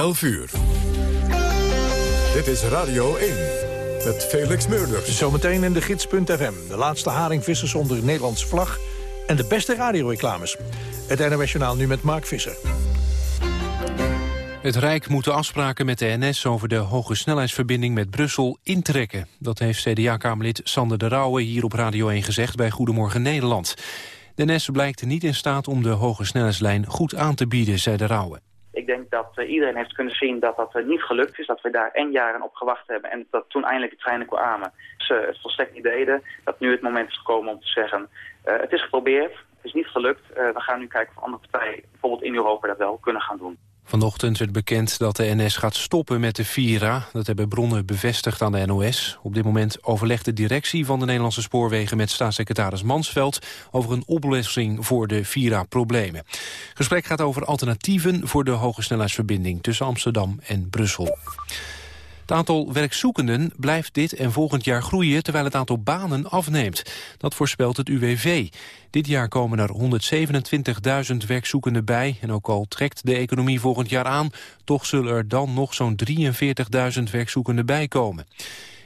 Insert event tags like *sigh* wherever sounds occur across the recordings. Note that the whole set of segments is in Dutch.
11 uur. Dit is Radio 1 met Felix Meurders. Zometeen in de gids.fm. De laatste haringvissers onder Nederlandse vlag. En de beste radioreclames. Het NOS Journaal nu met Mark Visser. Het Rijk moet de afspraken met de NS over de hoge snelheidsverbinding met Brussel intrekken. Dat heeft CDA-kamerlid Sander de Rauwe hier op Radio 1 gezegd bij Goedemorgen Nederland. De NS blijkt niet in staat om de hoge snelheidslijn goed aan te bieden, zei de Rauwe. Denk dat uh, iedereen heeft kunnen zien dat dat uh, niet gelukt is. Dat we daar en jaren op gewacht hebben. En dat toen eindelijk de treinen kwamen, ze het volstrekt niet deden. Dat nu het moment is gekomen om te zeggen, het is geprobeerd, het is niet gelukt. we gaan nu kijken of andere partijen, bijvoorbeeld in Europa, dat wel kunnen gaan doen. Vanochtend werd bekend dat de NS gaat stoppen met de Vira. Dat hebben bronnen bevestigd aan de NOS. Op dit moment overlegt de directie van de Nederlandse Spoorwegen... met staatssecretaris Mansveld over een oplossing voor de Vira-problemen. Gesprek gaat over alternatieven voor de hoge snelheidsverbinding... tussen Amsterdam en Brussel. Het aantal werkzoekenden blijft dit en volgend jaar groeien... terwijl het aantal banen afneemt. Dat voorspelt het UWV. Dit jaar komen er 127.000 werkzoekenden bij... en ook al trekt de economie volgend jaar aan... toch zullen er dan nog zo'n 43.000 werkzoekenden bij komen.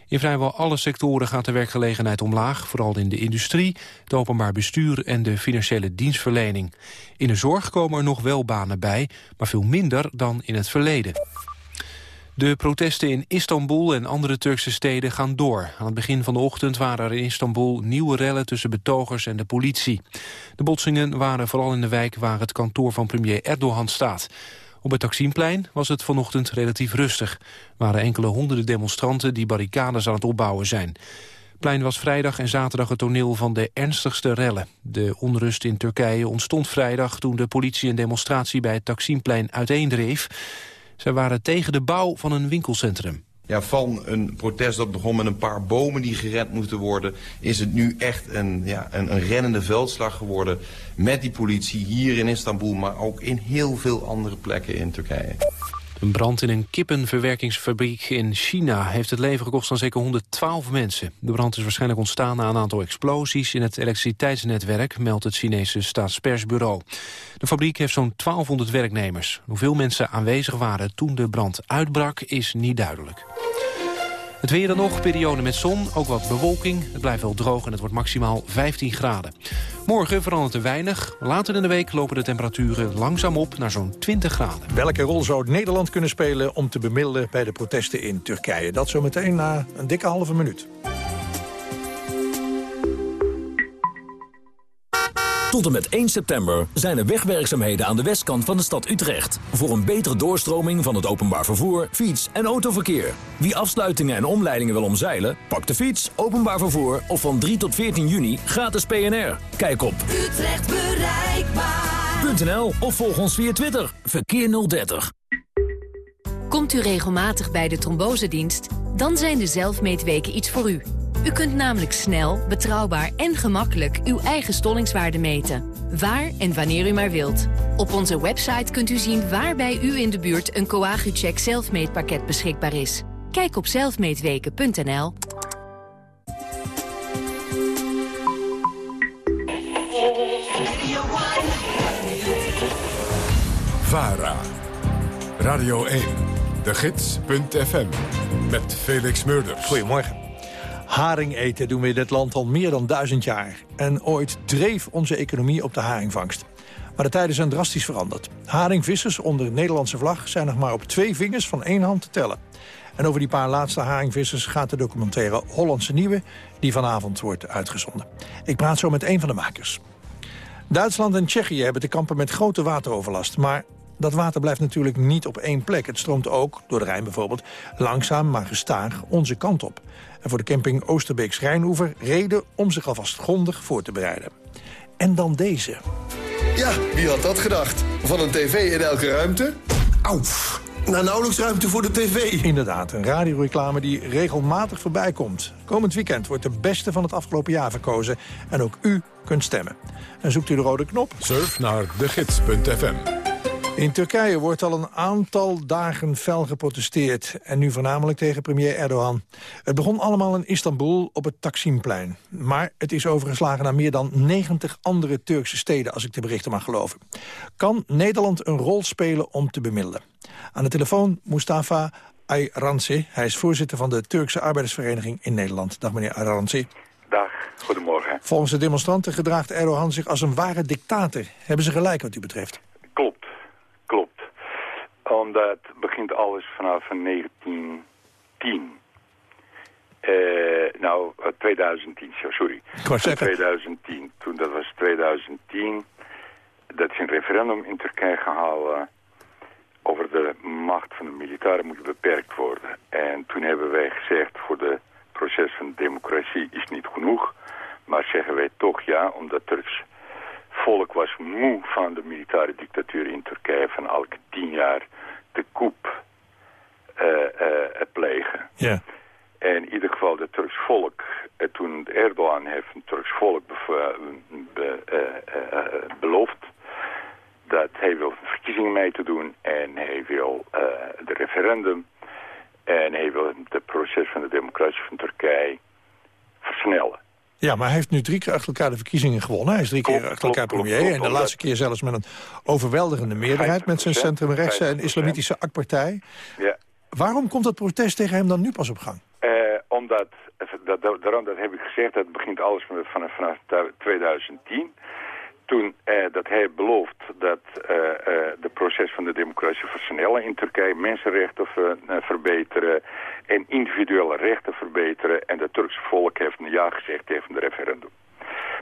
In vrijwel alle sectoren gaat de werkgelegenheid omlaag, vooral in de industrie, het openbaar bestuur en de financiële dienstverlening. In de zorg komen er nog wel banen bij, maar veel minder dan in het verleden. De protesten in Istanbul en andere Turkse steden gaan door. Aan het begin van de ochtend waren er in Istanbul nieuwe rellen tussen betogers en de politie. De botsingen waren vooral in de wijk waar het kantoor van premier Erdogan staat. Op het Taksimplein was het vanochtend relatief rustig. Er waren enkele honderden demonstranten die barricades aan het opbouwen zijn. Het plein was vrijdag en zaterdag het toneel van de ernstigste rellen. De onrust in Turkije ontstond vrijdag toen de politie een demonstratie bij het Taksimplein uiteendreef. Zij waren tegen de bouw van een winkelcentrum. Ja, van een protest dat begon met een paar bomen die gered moeten worden... is het nu echt een, ja, een, een rennende veldslag geworden met die politie hier in Istanbul... maar ook in heel veel andere plekken in Turkije. Een brand in een kippenverwerkingsfabriek in China heeft het leven gekost aan zeker 112 mensen. De brand is waarschijnlijk ontstaan na een aantal explosies in het elektriciteitsnetwerk, meldt het Chinese staatspersbureau. De fabriek heeft zo'n 1200 werknemers. Hoeveel mensen aanwezig waren toen de brand uitbrak is niet duidelijk. Het weer dan nog, periode met zon, ook wat bewolking. Het blijft wel droog en het wordt maximaal 15 graden. Morgen verandert er weinig. Later in de week lopen de temperaturen langzaam op naar zo'n 20 graden. Welke rol zou Nederland kunnen spelen om te bemiddelen bij de protesten in Turkije? Dat zometeen na een dikke halve minuut. Tot en met 1 september zijn er wegwerkzaamheden aan de westkant van de stad Utrecht. Voor een betere doorstroming van het openbaar vervoer, fiets- en autoverkeer. Wie afsluitingen en omleidingen wil omzeilen, pak de fiets, openbaar vervoer of van 3 tot 14 juni gratis PNR. Kijk op Utrecht bereikbaar.nl of volg ons via Twitter. Verkeer 030. Komt u regelmatig bij de trombosedienst? Dan zijn de zelfmeetweken iets voor u. U kunt namelijk snel, betrouwbaar en gemakkelijk uw eigen stollingswaarde meten. Waar en wanneer u maar wilt. Op onze website kunt u zien waar bij u in de buurt een Coagucheck zelfmeetpakket beschikbaar is. Kijk op zelfmeetweken.nl. VARA. Radio 1. De Gids.fm. Met Felix Murders. Goedemorgen. Haring eten doen we in dit land al meer dan duizend jaar. En ooit dreef onze economie op de haringvangst. Maar de tijden zijn drastisch veranderd. Haringvissers onder Nederlandse vlag zijn nog maar op twee vingers van één hand te tellen. En over die paar laatste haringvissers gaat de documentaire Hollandse Nieuwe... die vanavond wordt uitgezonden. Ik praat zo met een van de makers. Duitsland en Tsjechië hebben te kampen met grote wateroverlast. Maar dat water blijft natuurlijk niet op één plek. Het stroomt ook, door de Rijn bijvoorbeeld, langzaam maar gestaag onze kant op. En voor de camping Oosterbeek Schrijnoever reden om zich alvast grondig voor te bereiden. En dan deze. Ja, wie had dat gedacht? Van een tv in elke ruimte? Auw, nou nauwelijks ruimte voor de tv. Inderdaad, een radioreclame die regelmatig voorbij komt. Komend weekend wordt de beste van het afgelopen jaar verkozen. En ook u kunt stemmen. En zoekt u de rode knop? Surf naar degids.fm. In Turkije wordt al een aantal dagen fel geprotesteerd. En nu voornamelijk tegen premier Erdogan. Het begon allemaal in Istanbul op het Taksimplein. Maar het is overgeslagen naar meer dan 90 andere Turkse steden... als ik de berichten mag geloven. Kan Nederland een rol spelen om te bemiddelen? Aan de telefoon Mustafa Ayransi. Hij is voorzitter van de Turkse Arbeidersvereniging in Nederland. Dag meneer Ayransi. Dag, goedemorgen. Volgens de demonstranten gedraagt Erdogan zich als een ware dictator. Hebben ze gelijk wat u betreft? Klopt, klopt. Omdat begint alles vanaf 1910. Uh, nou, 2010, sorry. Ik 2010. Toen, dat was 2010. Dat is een referendum in Turkije gehouden over de macht van de militairen moet beperkt worden. En toen hebben wij gezegd, voor het proces van democratie is niet genoeg. Maar zeggen wij toch ja, omdat Turks volk was moe van de militaire dictatuur in Turkije... van elke tien jaar de coup uh, uh, plegen. Ja. En in ieder geval het Turks volk, uh, toen Erdogan heeft het Turks volk be, beloofd dat hij wil verkiezingen mee te doen en hij wil de referendum en hij wil het proces van de democratie van Turkije versnellen. Ja, maar hij heeft nu drie keer achter elkaar de verkiezingen gewonnen. Hij is drie keer achter elkaar premier. en de laatste keer zelfs met een overweldigende meerderheid... met zijn centrumrechtse en islamitische AK-partij. Ja. Waarom komt dat protest tegen hem dan nu pas op gang? Uh, omdat, dat, daarom dat heb ik gezegd, dat begint alles vanaf, vanaf 2010 toen eh, dat hij belooft dat uh, uh, de proces van de democratie versnellen in Turkije, mensenrechten verbeteren en individuele rechten verbeteren. En het Turkse volk heeft een ja gezegd tegen de referendum.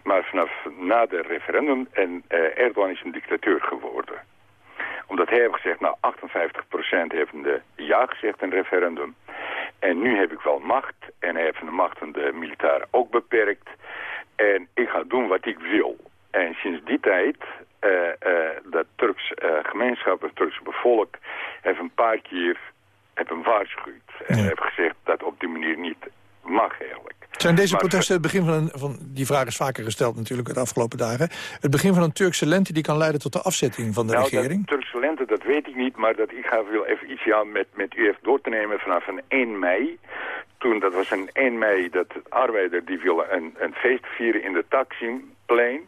Maar vanaf na de referendum en Erdogan is een dictateur geworden. Omdat hij heeft gezegd, nou 58% heeft de ja gezegd in het referendum. En nu heb ik wel macht en hij heeft de macht van de militairen ook beperkt. En ik ga doen wat ik wil. En sinds die tijd, uh, uh, de Turks uh, gemeenschap, het Turkse bevolk, heeft een paar keer heb hem waarschuwd. En ja. heeft gezegd dat op die manier niet mag eigenlijk. Zijn deze protesten het begin van, een, van, die vraag is vaker gesteld natuurlijk de afgelopen dagen, het begin van een Turkse lente die kan leiden tot de afzetting van de nou, regering? De Turkse lente, dat weet ik niet, maar dat, ik ga wel even iets aan met, met u even door te nemen vanaf een 1 mei. Toen, dat was een 1 mei, dat de arbeider die willen een, een feest vieren in de Taksimplein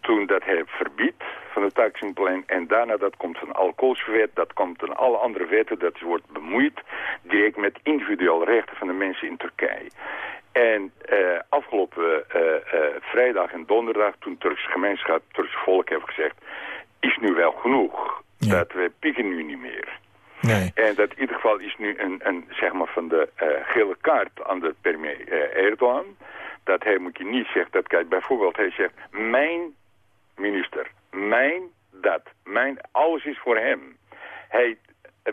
toen dat hij verbiedt van de taximplein en daarna dat komt van alcoholswet, dat komt van alle andere wetten, dat wordt bemoeid direct met individuele rechten van de mensen in Turkije. En uh, afgelopen uh, uh, vrijdag en donderdag, toen Turkse gemeenschap, Turkse volk heeft gezegd, is nu wel genoeg. Ja. Dat we pieken nu niet meer. Nee. En dat in ieder geval is nu een, een zeg maar van de gele kaart aan de premier Erdogan. Dat hij moet je niet zeggen, dat kijk bijvoorbeeld hij zegt, mijn minister. Mijn dat. Mijn, alles is voor hem. Hij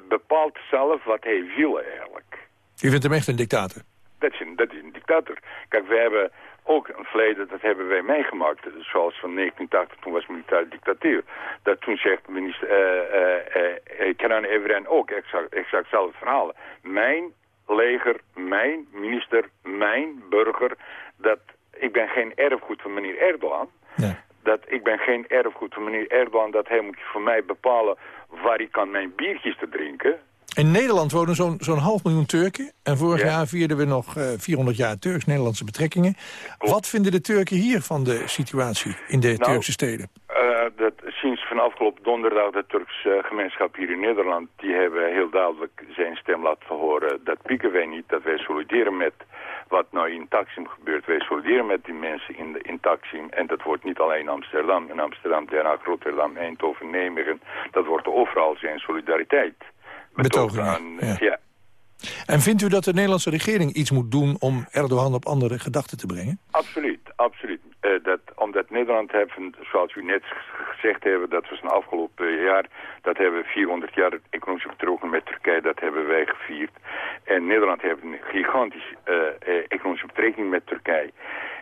bepaalt zelf wat hij wil eigenlijk. U vindt hem echt een dictator? Dat is een, dat is een dictator. Kijk, we hebben ook een verleden, dat hebben wij meegemaakt. Zoals van 1980, toen was militaire dictatuur. Dat toen zegt minister uh, uh, Kenan Evren ook exact, exact hetzelfde verhaal. Mijn leger, mijn minister, mijn burger. Dat, ik ben geen erfgoed van meneer Erdogan. Ja dat ik ben geen erfgoed van meneer Erdogan. Dat hij moet voor mij bepalen waar ik kan mijn biertjes te drinken. In Nederland wonen zo'n zo'n half miljoen Turken. En vorig ja. jaar vierden we nog uh, 400 jaar Turks-Nederlandse betrekkingen. Klopt. Wat vinden de Turken hier van de situatie in de nou, Turkse steden? Uh, dat, sinds van afgelopen donderdag de Turkse uh, gemeenschap hier in Nederland... die hebben heel duidelijk zijn stem laten horen. Dat pieken wij niet, dat wij solideren met wat nou in Taksim gebeurt. Wij solideren met die mensen in, de, in Taksim. En dat wordt niet alleen Amsterdam. In Amsterdam, Den Haag, Rotterdam, Eindhoven, Nijmegen. Dat wordt overal zijn solidariteit. Betogen, aan, ja. ja. En vindt u dat de Nederlandse regering iets moet doen om Erdogan op andere gedachten te brengen? Absoluut, absoluut. Uh, dat, omdat Nederland hebben, zoals u net gezegd hebben, dat was een afgelopen jaar, dat hebben we 400 jaar economische betrokken met Turkije, dat hebben wij gevierd. En Nederland heeft een gigantische uh, economische betrekking met Turkije.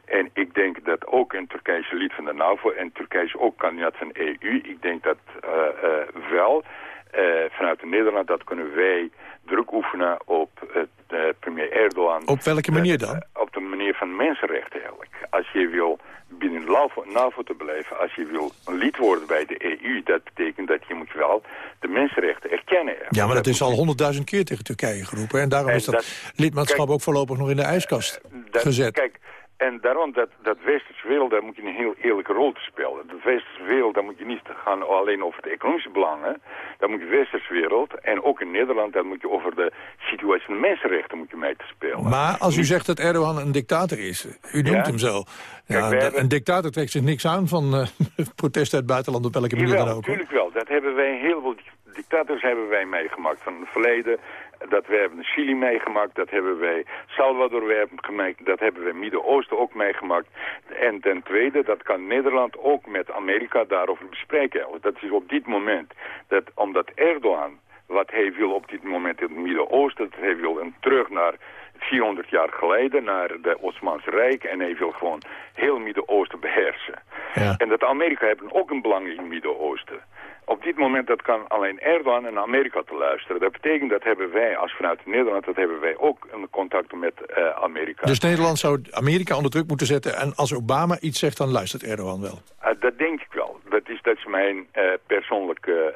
En ik denk dat ook een Turkije lid van de NAVO en Turkije is ook kandidaat van de EU. Ik denk dat uh, wel vanuit Nederland dat kunnen wij druk oefenen op het, premier Erdogan. Op welke manier dan? op de manier van mensenrechten eigenlijk. Als je wil binnen NAVO te blijven, als je wil lid worden bij de EU, dat betekent dat je moet wel de mensenrechten erkennen. Ja, maar dat, is al honderdduizend keer tegen Turkije geroepen. En daarom is dat, lidmaatschap ook voorlopig nog in de ijskast gezet. Kijk, en daarom dat, dat westerse wereld, daar moet je een heel eerlijke rol te spelen. De westerse wereld, daar moet je niet gaan alleen over de economische belangen. Daar moet je westerse wereld, en ook in Nederland, daar moet je over de situatie van de mensenrechten moet je mee te spelen. Maar als u zegt dat Erdogan een dictator is, u noemt hem zo. Ja, Een dictator trekt zich niks aan van uh, *laughs* protest uit het buitenland op welke manier dan ook. natuurlijk wel. Dat hebben wij heel veel dictators hebben wij meegemaakt van het verleden. Dat we hebben Chili meegemaakt, dat hebben wij Salvador hebben gemaakt, dat hebben we Midden-Oosten ook meegemaakt. En ten tweede, dat kan Nederland ook met Amerika daarover bespreken. Dat is op dit moment, dat omdat Erdogan, wat hij wil op dit moment in het Midden-Oosten, dat hij wil een terug naar 400 jaar geleden naar de Osmaanse Rijk en hij wil gewoon heel Midden-Oosten beheersen. Ja. En dat Amerika hebben ook een belang in het Midden-Oosten. Op dit moment dat kan alleen Erdogan en Amerika te luisteren. Dat betekent dat hebben wij als vanuit Nederland, dat hebben wij ook een contact met uh, Amerika. Dus Nederland zou Amerika onder druk moeten zetten en als Obama iets zegt, dan luistert Erdogan wel? Uh, dat denk ik wel. Dat is, dat is mijn uh, persoonlijke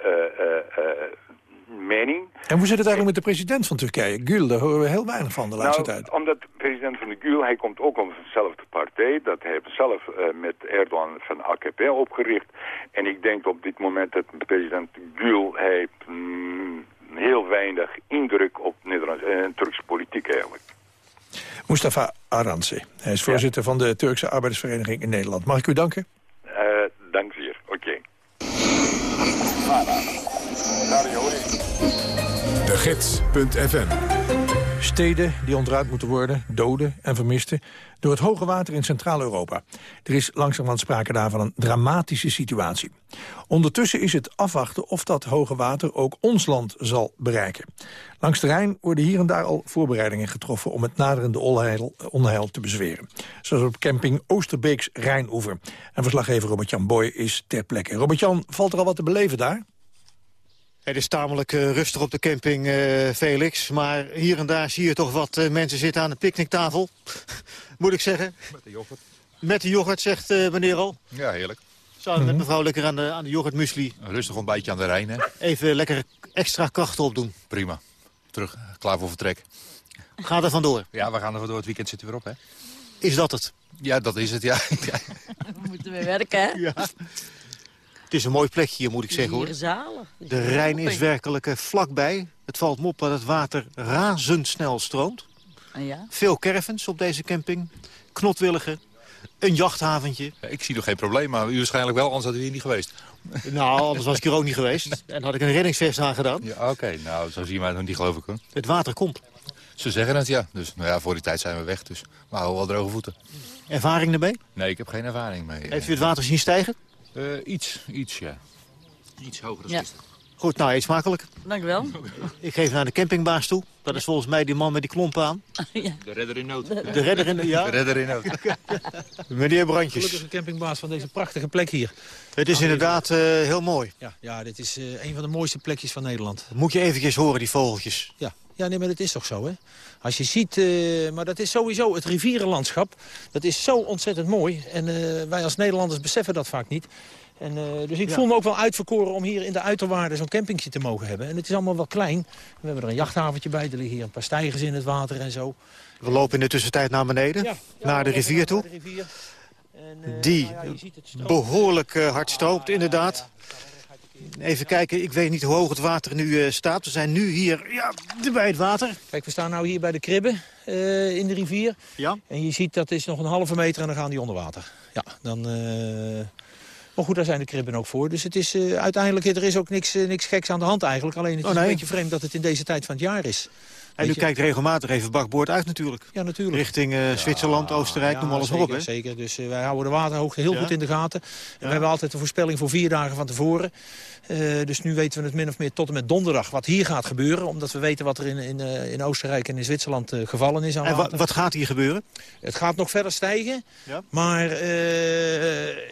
mening. En hoe zit het eigenlijk met de president van Turkije, Gül? Daar horen we heel weinig van de laatste nou, tijd. Omdat de president van de Gül, hij komt ook van dezelfde partij. Dat heeft zelf uh, met Erdogan van AKP opgericht. En ik denk op dit moment dat president Gül heeft mm, heel weinig indruk op Nederlandse en uh, Turkse politiek eigenlijk. Mustafa Aranse. Hij is voorzitter van de Turkse Arbeidersvereniging in Nederland. Mag ik u danken? Uh, dank zeer. Oké. De Gids.fm Steden die ontruimd moeten worden, doden en vermisten... door het hoge water in Centraal-Europa. Er is langzamerhand sprake daarvan een dramatische situatie. Ondertussen is het afwachten of dat hoge water ook ons land zal bereiken. Langs de Rijn worden hier en daar al voorbereidingen getroffen... om het naderende onheil, onheil te bezweren. Zoals op camping Oosterbeeks Rijnoever. En verslaggever Robert-Jan Boy is ter plekke. Robert-Jan, valt er al wat te beleven daar? Het is tamelijk uh, rustig op de camping, uh, Felix. Maar hier en daar zie je toch wat uh, mensen zitten aan de picknicktafel. *laughs* Moet ik zeggen. Met de yoghurt. Met de yoghurt, zegt meneer al. Ja, heerlijk. Samen met mevrouw lekker aan de, aan de yoghurtmuesli. Een rustig ontbijtje aan de Rijn, hè? Even lekker extra krachten opdoen. Prima. Terug, klaar voor vertrek. Ga er vandoor. Ja, we gaan er vandoor. Het weekend zit er weer op, hè? Is dat het? Ja, dat is het, ja. *laughs* We moeten weer werken, hè? Ja. Het is een mooi plekje hier, moet ik zeggen, hoor. De Rijn is werkelijk uh, vlakbij. Het valt me op dat het water razendsnel stroomt. Ah, ja? Veel caravans op deze camping. Knotwilligen. Een jachthaventje. Ja, ik zie nog geen probleem, maar u waarschijnlijk wel, anders had u hier niet geweest. *laughs* Nou, anders was ik hier ook niet geweest. En had ik een reddingsvest aangedaan. Ja, oké. Nou, zo zie je mij nog niet, geloof ik, hoor. Het water komt. Ze zeggen het, ja. Dus nou ja, voor die tijd zijn we weg, dus we houden wel droge voeten. Ervaring ermee? Nee, ik heb geen ervaring mee. Heeft u het water zien stijgen? Uh, iets, iets, ja. Iets hoger dan Ja. gisteren. Goed, nou, eet smakelijk. Dank u wel. *laughs* Ik geef naar de campingbaas toe. Dat is volgens mij die man met die klompen aan. *laughs* ja. De redder in nood. De redder in de... Ja, De redder in nood. *laughs* meneer Brandjes. Gelukkig een campingbaas van deze prachtige plek hier. Het is inderdaad uh, heel mooi. Ja, ja dit is uh, een van de mooiste plekjes van Nederland. Moet je eventjes horen, die vogeltjes. Ja, ja nee, maar dat is toch zo, hè? Als je ziet, uh, maar dat is sowieso het rivierenlandschap. Dat is zo ontzettend mooi. En wij als Nederlanders beseffen dat vaak niet. En, uh, dus ik Ja. voel me ook wel uitverkoren om hier in de uiterwaarden zo'n campingje te mogen hebben. En het is allemaal wel klein. We hebben er een jachthaventje bij. Er liggen hier een paar stijgers in het water en zo. We lopen in de tussentijd naar beneden, Ja, ja, naar de rivier toe. naar de rivier. En, eh, Die nou ja, je ziet het stroomt. behoorlijk hard stroomt, inderdaad. Even kijken, ik weet niet hoe hoog het water nu uh, staat. We zijn nu hier ja, bij het water. Kijk, we staan nou hier bij de kribben uh, in de rivier. Ja. En je ziet dat is nog een halve meter en dan gaan die onder water. Ja, dan... Uh... Maar goed, daar zijn de kribben ook voor. Dus het is uiteindelijk, er is ook niks, niks geks aan de hand eigenlijk. Alleen het is Oh, nee. een beetje vreemd dat het in deze tijd van het jaar is. En u je? kijkt regelmatig even bakboord uit natuurlijk. Ja, natuurlijk. Richting uh, Zwitserland, Oostenrijk, Ja, noem alles zeker, maar op. Hè? Zeker, dus uh, wij houden de waterhoogte heel goed in de gaten. En we hebben altijd een voorspelling voor vier dagen van tevoren. Uh, dus nu weten we het min of meer tot en met donderdag wat hier gaat gebeuren. Omdat we weten wat er in, in, in Oostenrijk en in Zwitserland gevallen is aan En water. wat gaat hier gebeuren? Het gaat nog verder stijgen. Ja. Maar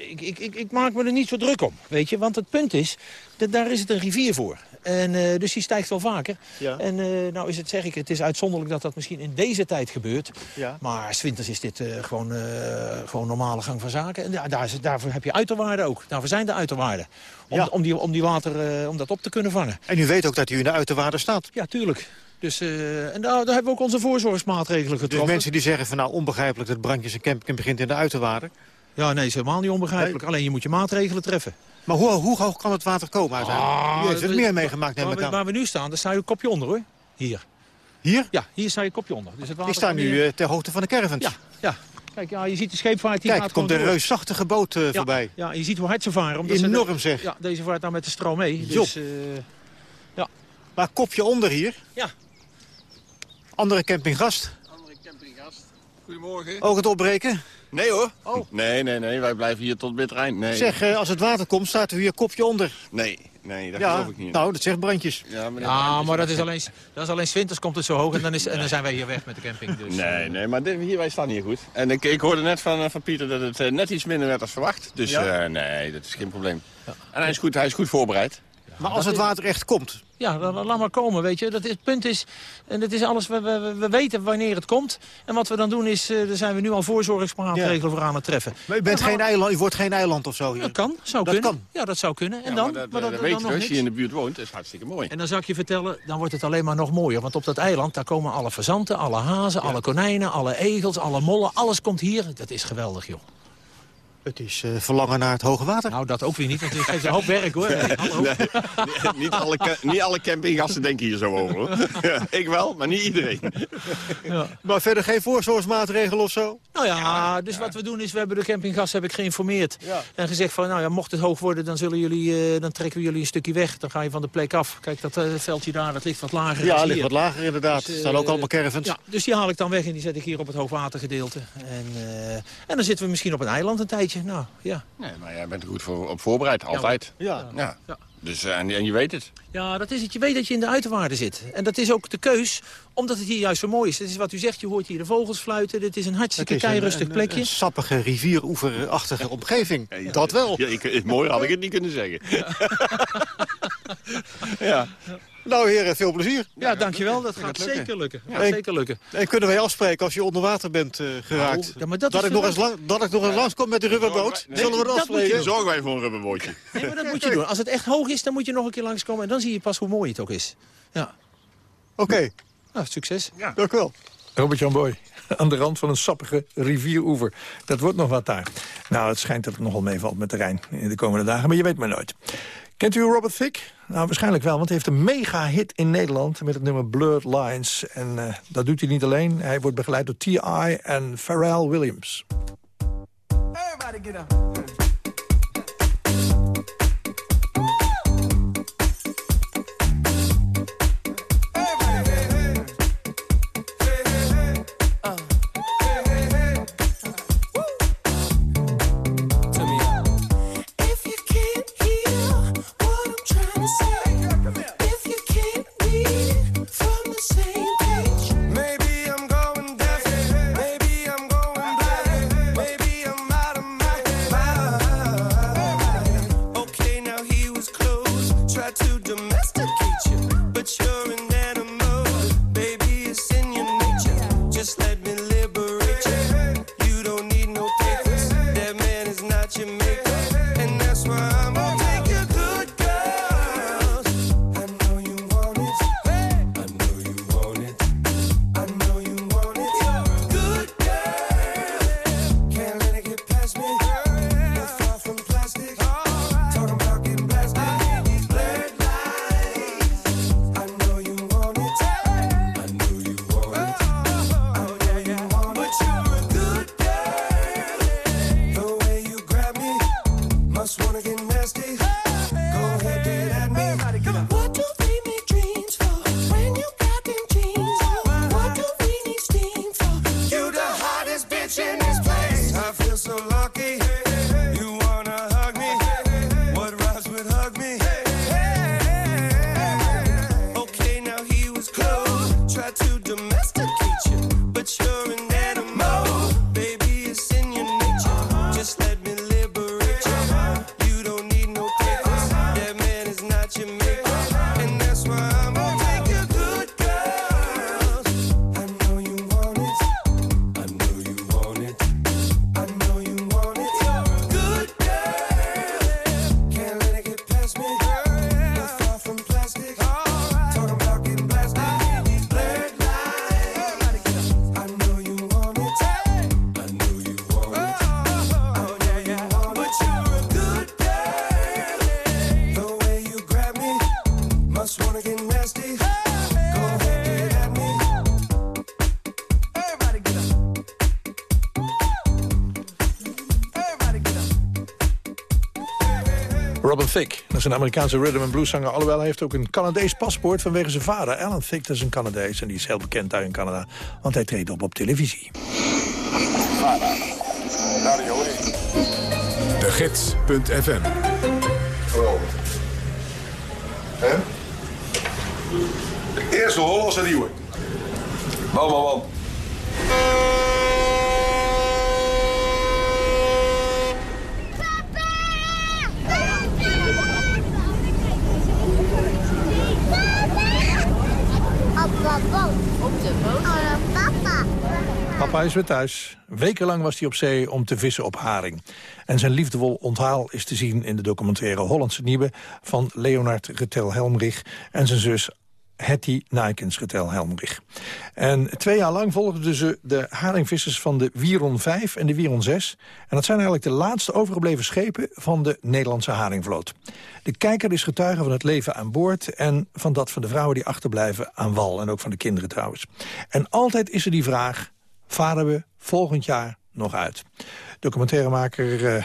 ik, ik, ik, ik maak me er niet zo druk om. Weet je? Want het punt is, daar is het een rivier voor. En, eh, dus die stijgt wel vaker. Ja. En uh, nou is het, zeg ik, het is uitzonderlijk dat dat misschien in deze tijd gebeurt. Ja. Maar winters is dit uh, gewoon, gewoon normale gang van zaken. En daar is, daarvoor heb je uiterwaarden ook. Daarvoor zijn de uiterwaarden. Om, Ja. om, die, om die water om dat op te kunnen vangen. En u weet ook dat u in de uiterwaarden staat. Ja, tuurlijk. Dus, uh, en daar, daar, hebben we ook onze voorzorgsmaatregelen Dus getroffen. mensen die zeggen van nou onbegrijpelijk dat brandjes en camping begint in de uiterwaarden. Ja, nee, is helemaal niet onbegrijpelijk. Alleen je moet je maatregelen treffen. Maar hoe, hoe hoog kan het water komen uiteindelijk? Ah, U heeft het meer meegemaakt, neem waar, ik aan. waar we nu staan, daar sta je een kopje onder hoor. Hier. Hier? Ja, hier sta je een kopje onder. Dus het water Die staan nu hier- eh, ter hoogte van de caravans. Ja, ja. Kijk, ja, je ziet de scheepvaart die Kijk, gaat er komt een reusachtige boot eh, Ja, voorbij. Ja, je ziet hoe hard ze varen. omdat ze Enorm zeg. Ja, deze vaart nou met de stroom mee. Job. Dus, eh, ja. Maar kopje onder hier. Ja. Andere campinggast. Goedemorgen. Ook het opbreken. Nee hoor. Oh. Nee, nee, nee. Wij blijven hier tot eind. Nee. Zeg, eh, als het water komt, staat er hier kopje onder. Nee, nee, dat ja, geloof ik niet. nou, dat zegt brandjes. Ja, maar, Ja, maar dat is alleen, dat is alleen winters komt het zo hoog en dan, is, en dan zijn wij hier weg met de camping. Dus, Nee, nee, maar dit, hier, wij staan hier goed. En ik, ik hoorde net van, eh, van Pieter dat het eh, net iets minder werd als verwacht. Dus Ja. eh, nee, dat is geen probleem. En hij is goed, hij is goed voorbereid. Maar als dat het water echt komt, Ja, laat maar komen, weet je. Dat is, het punt is, en het is alles, we, we, we weten wanneer het komt. En wat we dan doen is, eh daar zijn we nu al voorzorgsmaatregelen voor aan het treffen. maar u, bent geen eiland, u wordt geen eiland of zo hier. Dat kan, zou Dat kunnen. kan. Ja, dat zou kunnen. En Ja, dan? maar dat, Maar dat- dat weet dan je als je in de buurt woont. Dat is hartstikke mooi. En dan zou ik je vertellen, dan wordt het alleen maar nog mooier. Want op dat eiland, daar komen alle fazanten, alle hazen, alle konijnen, alle egels, alle mollen. Alles komt hier. Dat is geweldig, joh. Het is eh, verlangen naar het hoge water. Nou, dat ook weer niet, want het geeft een hoop werk, hoor. Hallo. *laughs* Nee, nee, *laughs* niet, alle, niet alle campinggasten denken hier zo over. hoor. *laughs* ik wel, maar niet iedereen. Maar verder geen voorzorgsmaatregelen of zo? Nou ja, dus wat we doen is, we hebben de campinggasten heb ik geïnformeerd. En gezegd van, nou ja, mocht het hoog worden, dan, zullen jullie, eh, dan trekken we jullie een stukje weg. Dan ga je van de plek af. Kijk, dat eh, veldje daar, dat ligt wat lager. Ja, ligt hier. wat lager inderdaad. Dus, er staan ook allemaal caravans. Ja, dus die haal ik dan weg en die zet ik hier op het hoogwatergedeelte. En, en dan zitten we misschien op een eiland een tijdje. Nou, ja. Nee, maar jij bent er goed voor, op voorbereid, altijd. Ja. Ja. Dus, eh, en, en je weet het. Ja, dat is het. Je weet dat je in de uiterwaarden zit. En dat is ook de keus, omdat het hier juist zo mooi is. Het is wat u zegt, je hoort hier de vogels fluiten. Dit is een hartstikke is een- keirustig een, plekje. Een, sappige rivieroeverachtige omgeving. Dat wel. Ja, ik, mooier had ik het niet kunnen zeggen. *laughs* ja. Nou heren, veel plezier. Ja, dankjewel. Dat gaat lukken. zeker lukken. Ja. Gaat zeker lukken. En kunnen wij afspreken als je onder water bent eh, geraakt? Nou, ja, maar dat ik nog eens lang, dat ik nog eens langskom met de rubberboot? Nee, Zullen we dat afspreken? Zorgen wij voor een rubberbootje. *laughs* Nee, maar dat *laughs* moet je doen. Als het echt hoog is, dan moet je nog een keer langskomen. En dan zie je pas hoe mooi het ook is. Ja. Oké, Nou, succes. dank u wel. Robert-Jan Boy, aan de rand van een sappige rivieroever. Dat wordt nog wat daar. Nou, het schijnt dat het nogal meevalt met de Rijn in de komende dagen, maar je weet maar nooit. Kent u Robert Thicke? Nou, waarschijnlijk wel, want hij heeft een mega-hit in Nederland... met het nummer Blurred Lines. En eh, dat doet hij niet alleen. Hij wordt begeleid door T.I. en Pharrell Williams. Everybody get up. Een Amerikaanse rhythm and blues zanger. Alhoewel, hij heeft ook een Canadees paspoort vanwege zijn vader. Alan Thicke, is een Canadees en die is heel bekend daar in Canada. Want hij treedt op op televisie. De Gids.fm En? De eerste Hollandse nieuwe. Man, man, man. Op de boot. papa. Papa is weer thuis. Wekenlang was hij op zee om te vissen op haring. En zijn liefdevol onthaal is te zien in de documentaire Hollandse Nieuwe... van Leonard Retel Helmrich en zijn zus Hetty Nijkens Retel Helmrich. En twee jaar lang volgden ze de haringvissers van de Wieron 5 en de Wieron 6. En dat zijn eigenlijk de laatste overgebleven schepen van de Nederlandse haringvloot. De kijker is getuige van het leven aan boord... en van dat van de vrouwen die achterblijven aan wal. En ook van de kinderen trouwens. En altijd is er die vraag, varen we volgend jaar nog uit? Documentairemaker uh, uh,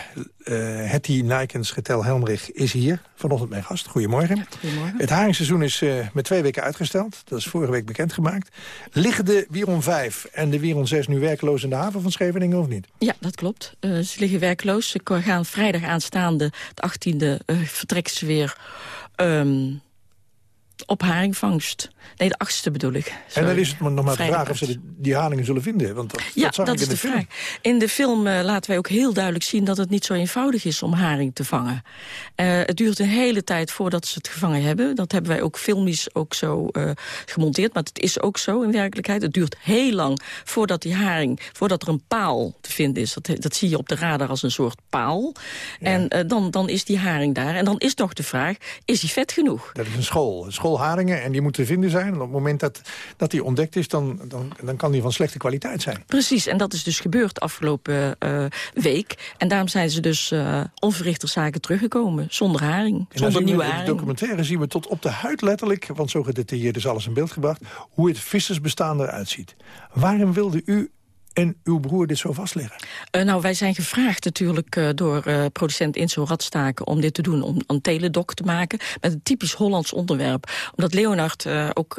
Hetty Nijkens Getel Helmrich is hier vanochtend mijn gast. Goedemorgen. goedemorgen. Het haringseizoen is uh, met twee weken uitgesteld. Dat is vorige week bekendgemaakt. Liggen de Wieron 5 en de Wieron 6 nu werkloos in de haven van Scheveningen of niet? Ja, dat klopt. Ze liggen werkloos. Ze gaan vrijdag aanstaande, de 18e, uh, vertrekken ze weer... Um, op haringvangst. Nee, de achtste bedoel ik. Sorry. En dan is het nog maar de vraag of ze die haringen zullen vinden. Want dat, ja, dat, zag dat ik is in de, de film. vraag. In de film uh, laten wij ook heel duidelijk zien dat het niet zo eenvoudig is om haring te vangen. Uh, het duurt een hele tijd voordat ze het gevangen hebben. Dat hebben wij ook filmisch ook zo uh, gemonteerd. Maar het is ook zo in werkelijkheid. Het duurt heel lang voordat die haring, voordat er een paal te vinden is. Dat, dat zie je op de radar als een soort paal. Ja. En dan, dan is die haring daar. En dan is toch de vraag, is die vet genoeg? Dat is een school. Een school haringen en die moeten te vinden zijn. En op het moment dat, dat die ontdekt is, dan, dan, dan kan die van slechte kwaliteit zijn. Precies, en dat is dus gebeurd afgelopen uh, week. En daarom zijn ze dus uh, onverrichter zaken teruggekomen. Zonder haring, zonder nieuwe in haring. In de documentaire zien we tot op de huid letterlijk... want zo gedetailleerd is alles in beeld gebracht... hoe het vissersbestaan eruit ziet. Waarom wilde u en uw broer dit zo vastleggen? Uh, nou, wij zijn gevraagd natuurlijk uh, door uh, producent Inso Radstaken... om dit te doen, om een teledoc te maken... met een typisch Hollands onderwerp. Omdat Leonard ook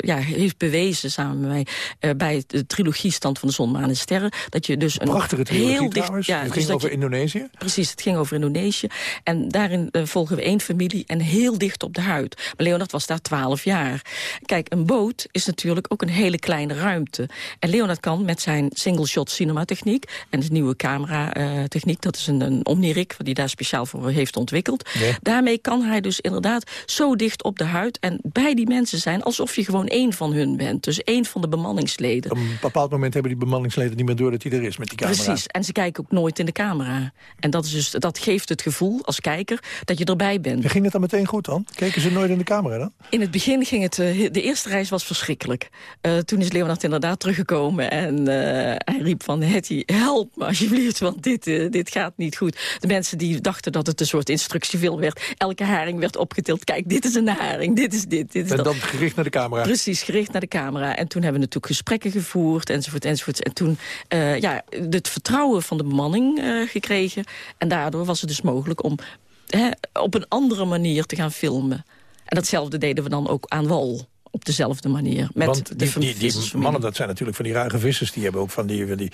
ja, heeft bewezen samen met mij... bij de trilogie Stand van de Zon, Maan en Sterren... dat je dus een Prachtige trilogie heel dicht, trouwens. ja, het dus ging over je, Indonesië? Precies, het ging over Indonesië. En daarin volgen we één familie en heel dicht op de huid. Maar Leonard was daar twaalf jaar. Kijk, een boot is natuurlijk ook een hele kleine ruimte. En Leonard kan met zijn single-shot cinematechniek... en de nieuwe camera-techniek, uh, dat is een, een Omnirik... die daar speciaal voor heeft ontwikkeld. Ja. Daarmee kan hij dus inderdaad zo dicht op de huid... en bij die mensen zijn alsof je gewoon één van hun bent. Dus één van de bemanningsleden. Op een bepaald moment hebben die bemanningsleden niet meer door dat hij er is met die camera. Precies, en ze kijken ook nooit in de camera. En dat, is dus, dat geeft het gevoel als kijker dat je erbij bent. En ging het dan meteen goed dan? Keken ze nooit in de camera dan? In het begin ging het... Uh, de eerste reis was verschrikkelijk. Uh, toen is Leonard inderdaad teruggekomen en uh, hij riep van... Hetty, help me alsjeblieft, want dit, dit gaat niet goed. De mensen die dachten dat het een soort instructiefilm werd. Elke haring werd opgetild. Kijk, dit is een haring, dit is dit, dit is en dat. dan gericht naar de camera? Precies, gericht naar de camera. En toen hebben we natuurlijk gesprekken gevoerd, enzovoort, enzovoort. En toen, ja, het vertrouwen van de bemanning gekregen. En daardoor was het dus mogelijk om hè, op een andere manier te gaan filmen. En datzelfde deden we dan ook aan wal op dezelfde manier. Met Want de die, die, die mannen, dat zijn natuurlijk van die ruige vissers. Die hebben ook van die, van die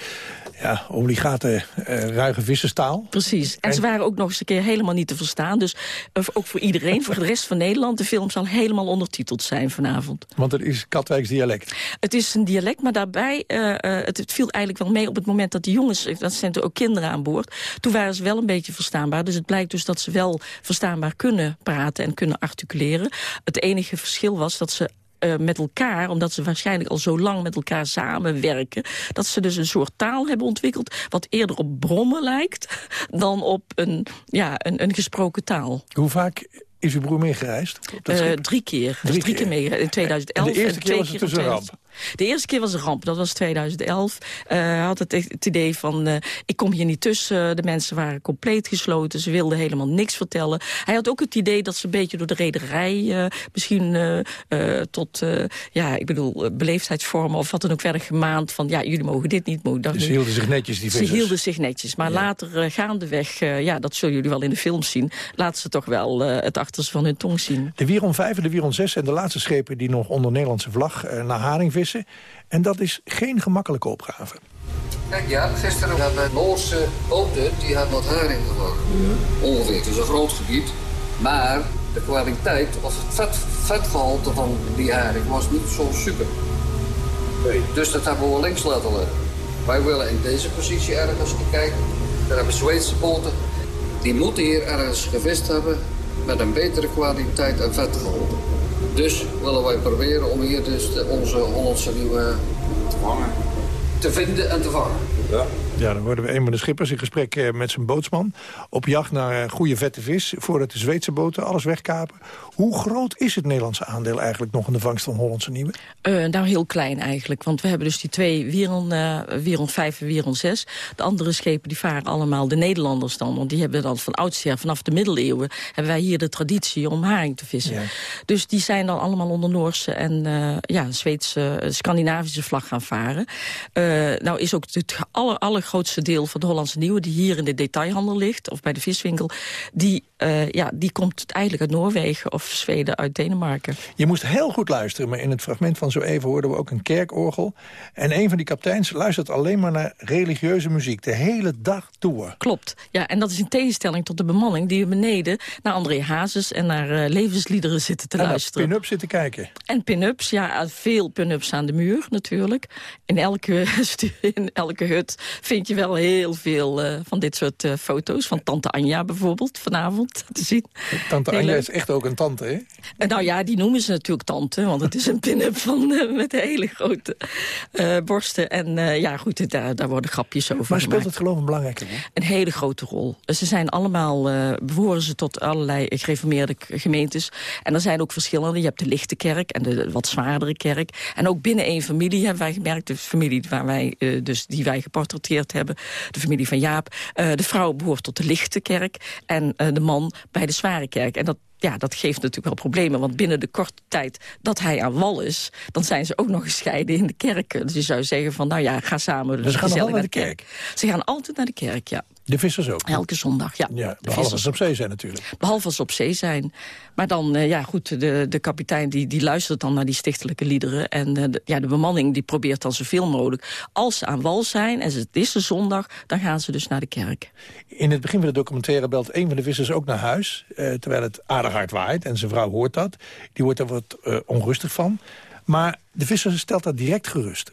ja, obligate uh, ruige visserstaal. Precies. En, en, ze waren ook nog eens een keer helemaal niet te verstaan. Dus uh, ook voor iedereen, voor de rest van Nederland... de film zal helemaal ondertiteld zijn vanavond. Want het is Katwijks dialect. Het is een dialect, maar daarbij... Uh, het, het, viel eigenlijk wel mee op het moment dat die jongens... dat zijn er ook kinderen aan boord... toen waren ze wel een beetje verstaanbaar. Dus het blijkt dus dat ze wel verstaanbaar kunnen praten... en kunnen articuleren. Het enige verschil was dat ze uh, met elkaar, omdat ze waarschijnlijk al zo lang met elkaar samenwerken, dat ze dus een soort taal hebben ontwikkeld wat eerder op brommen lijkt dan op een, ja, een, een gesproken taal. Hoe vaak is uw broer meegereisd? Uh, drie keer. Drie, drie keer, keer meegereisd. In 2011 en de eerste en keer was het dus een ramp? De eerste keer was een ramp, dat was 2011. Eh, hij had het, echt het idee van, eh, ik kom hier niet tussen. De mensen waren compleet gesloten, ze wilden helemaal niks vertellen. Hij had ook het idee dat ze een beetje door de rederij... eh, misschien eh, eh, tot, eh, ja, ik bedoel, eh, beleefdheidsvormen of wat dan ook werden gemaand. Van, ja, jullie mogen dit niet, mogen dat Dus ze hielden zich netjes, die Ze vissers. hielden zich netjes. Maar later eh, gaandeweg, eh, ja, dat zullen jullie wel in de films zien... laten ze toch wel eh, het achterste van hun tong zien. De Wieron 5 en de Wieron 6 zijn de laatste schepen die nog onder Nederlandse vlag eh, naar haring vissen. En dat is geen gemakkelijke opgave. Kijk, ja, gisteren hebben Noorse boten die hebben wat haring gevangen. Ongeveer. Het is een groot gebied. Maar de kwaliteit of het vet, vetgehalte van die haring was niet zo super. Dus dat hebben we links laten liggen. Wij willen in deze positie ergens kijken. Daar hebben Zweedse boten. Die moeten hier ergens gevist hebben met een betere kwaliteit en vetgehalte. Dus willen wij proberen om hier dus de, onze Hollandse nieuwe te vangen. Te vinden en te vangen. Ja. Ja, dan worden we een van de schippers in gesprek eh, met zijn bootsman. Op jacht naar eh, goede vette vis, voordat de Zweedse boten alles wegkapen. Hoe groot is het Nederlandse aandeel eigenlijk nog in de vangst van Hollandse nieuwe? Eh, nou, heel klein eigenlijk. Want we hebben dus die twee, Wieron, eh Wieron 5 en Wieron 6. De andere schepen die varen allemaal de Nederlanders dan. Want die hebben dan van oudsher, vanaf de middeleeuwen... hebben wij hier de traditie om haring te vissen. Dus die zijn dan allemaal onder Noorse en eh, ja, Zweedse, Scandinavische vlag gaan varen. Nou is ook het aller, allergrootste deel van de Hollandse Nieuwe... die hier in de detailhandel ligt, of bij de viswinkel... die, eh, ja, die komt eigenlijk uit Noorwegen of Zweden uit Denemarken. Je moest heel goed luisteren, maar in het fragment van zo even hoorden we ook een kerkorgel. En een van die kapiteins luistert alleen maar naar religieuze muziek, de hele dag door. Klopt. Ja, en dat is in tegenstelling tot de bemanning die beneden naar André Hazes en naar eh, levensliederen zitten te En luisteren. pin-up zitten kijken. En pin-ups, ja, veel pin-ups aan de muur natuurlijk. In elke, *laughs* in elke hut vind je wel heel veel eh, van dit soort foto's. Van tante Anja bijvoorbeeld, vanavond te *laughs* zien. Tante Anja is echt ook een tante, hè? En nou ja, die noemen ze natuurlijk tante, want het is een *laughs* pin-up van, eh, met hele grote eh, borsten. En eh, ja, goed, daar, daar worden grapjes over Maar speelt gemaakt. het geloof een belangrijke rol? Een hele grote rol. Ze zijn allemaal, eh, behoren ze tot allerlei gereformeerde gemeentes. En er zijn ook verschillende. Je hebt de lichte kerk en de wat zwaardere kerk. En ook binnen één familie hebben wij gemerkt, de familie waar wij, eh, dus die wij geportretteerd hebben, de familie van Jaap. eh, de vrouw behoort tot de lichte kerk en eh, de man bij de zware kerk. En dat ja, dat geeft natuurlijk wel problemen. Want binnen de korte tijd dat hij aan wal is... dan zijn ze ook nog gescheiden in de kerken. Dus je zou zeggen van, nou ja, ga samen Dus ze gaan gezellig naar de kerk. Ze gaan altijd naar de kerk, ja. De vissers ook? Elke zondag, ja. Ja, De behalve als vissers. ze op zee zijn natuurlijk. Behalve als ze op zee zijn. Maar dan, eh, ja goed, de, de kapitein die, die luistert dan naar die stichtelijke liederen. En eh, de, ja, de bemanning die probeert dan zoveel mogelijk. Als ze aan wal zijn en het is de zondag, dan gaan ze dus naar de kerk. In het begin van de documentaire belt een van de vissers ook naar huis... Eh, terwijl het aardig hard waait en zijn vrouw hoort dat. Die wordt er wat eh, onrustig van. Maar de visser stelt dat direct gerust.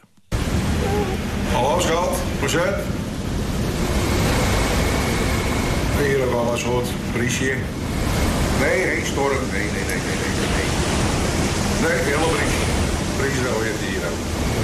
Hallo schat, procent. Hier hebben we alles goed. Briesje. Nee, geen storm. Nee, nee, nee, nee, nee, nee. Nee, helemaal briesje. Briesje wel weer hier.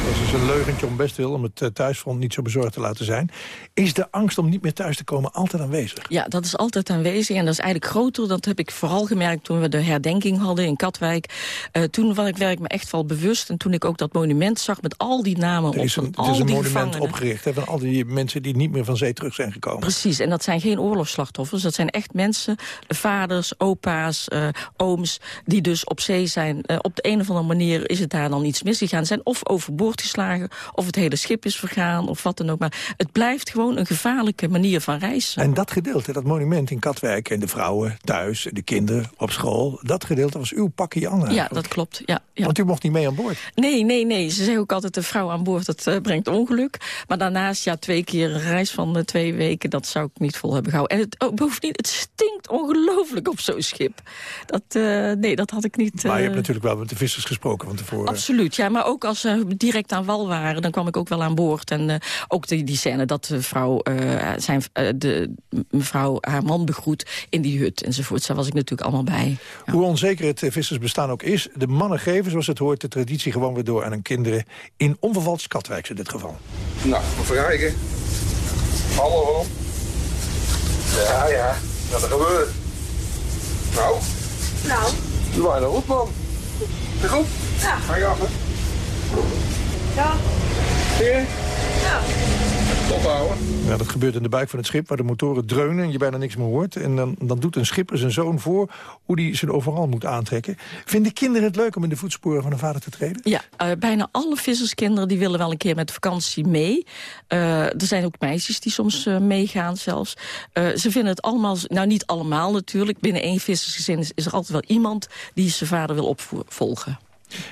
Dat is een leugentje om best wil, om het eh, thuisfront niet zo bezorgd te laten zijn. Is de angst om niet meer thuis te komen altijd aanwezig? Ja, dat is altijd aanwezig en dat is eigenlijk groter. Dat heb ik vooral gemerkt toen we de herdenking hadden in Katwijk. Eh, toen was ik, werd ik me echt wel bewust. En toen ik ook dat monument zag met al die namen Er op. is van een, al het is een die monument gevangenen. opgericht hè, van al die mensen die niet meer van zee terug zijn gekomen. Precies, en dat zijn geen oorlogsslachtoffers. Dat zijn echt mensen, vaders, opa's, eh, ooms... die dus op zee zijn. Op de een of andere manier is het daar dan iets misgegaan. Zijn of overboord geslagen, of het hele schip is vergaan... of wat dan ook. Maar het blijft gewoon een gevaarlijke manier van reizen. En dat gedeelte, dat monument in Katwijk... en de vrouwen thuis, de kinderen op school... dat gedeelte was uw pakje Anna. Ja, dat klopt. Ja, ja. Want u mocht niet mee aan boord. Nee, nee, nee. Ze zeggen ook altijd, de vrouw aan boord, dat eh, brengt ongeluk. Maar daarnaast, ja, twee keer een reis van eh, twee weken... dat zou ik niet vol hebben gehouden. En het, oh, bovendien, het stinkt ongelooflijk op zo'n schip. Dat, eh, nee, dat had ik niet... Maar je hebt natuurlijk wel met de vissers gesproken van tevoren. Absoluut, ja. Maar ook als ze direct aan wal waren, dan kwam ik ook wel aan boord. En eh, ook die, die scène dat de vrouw, eh, zijn, eh, de mevrouw haar man begroet in die hut enzovoort. Daar was ik natuurlijk allemaal bij. Hoe onzeker het vissersbestaan ook is... de mannen geven, zoals het hoort, de traditie gewoon weer door aan hun kinderen... in onvervalst Katwijks in dit geval. Nou, even kijken. Hallo. Ja, ja. Wat er gebeurt. Nou. Nou, Doe wij nou goed, man. Goed? Ja. Ga je af, hè? Ja. Zie je? Ja. Ophouden. Ja, dat gebeurt in de buik van het schip waar de motoren dreunen en je bijna niks meer hoort. En dan, dan doet een schipper zijn zoon voor hoe hij zijn overal moet aantrekken. Vinden kinderen het leuk om in de voetsporen van hun vader te treden? Ja, eh, bijna alle visserskinderen die willen wel een keer met vakantie mee. Eh, er zijn ook meisjes die soms eh, meegaan zelfs. Eh, ze vinden het allemaal, nou niet allemaal natuurlijk. Binnen één vissersgezin is, is er altijd wel iemand die zijn vader wil opvolgen.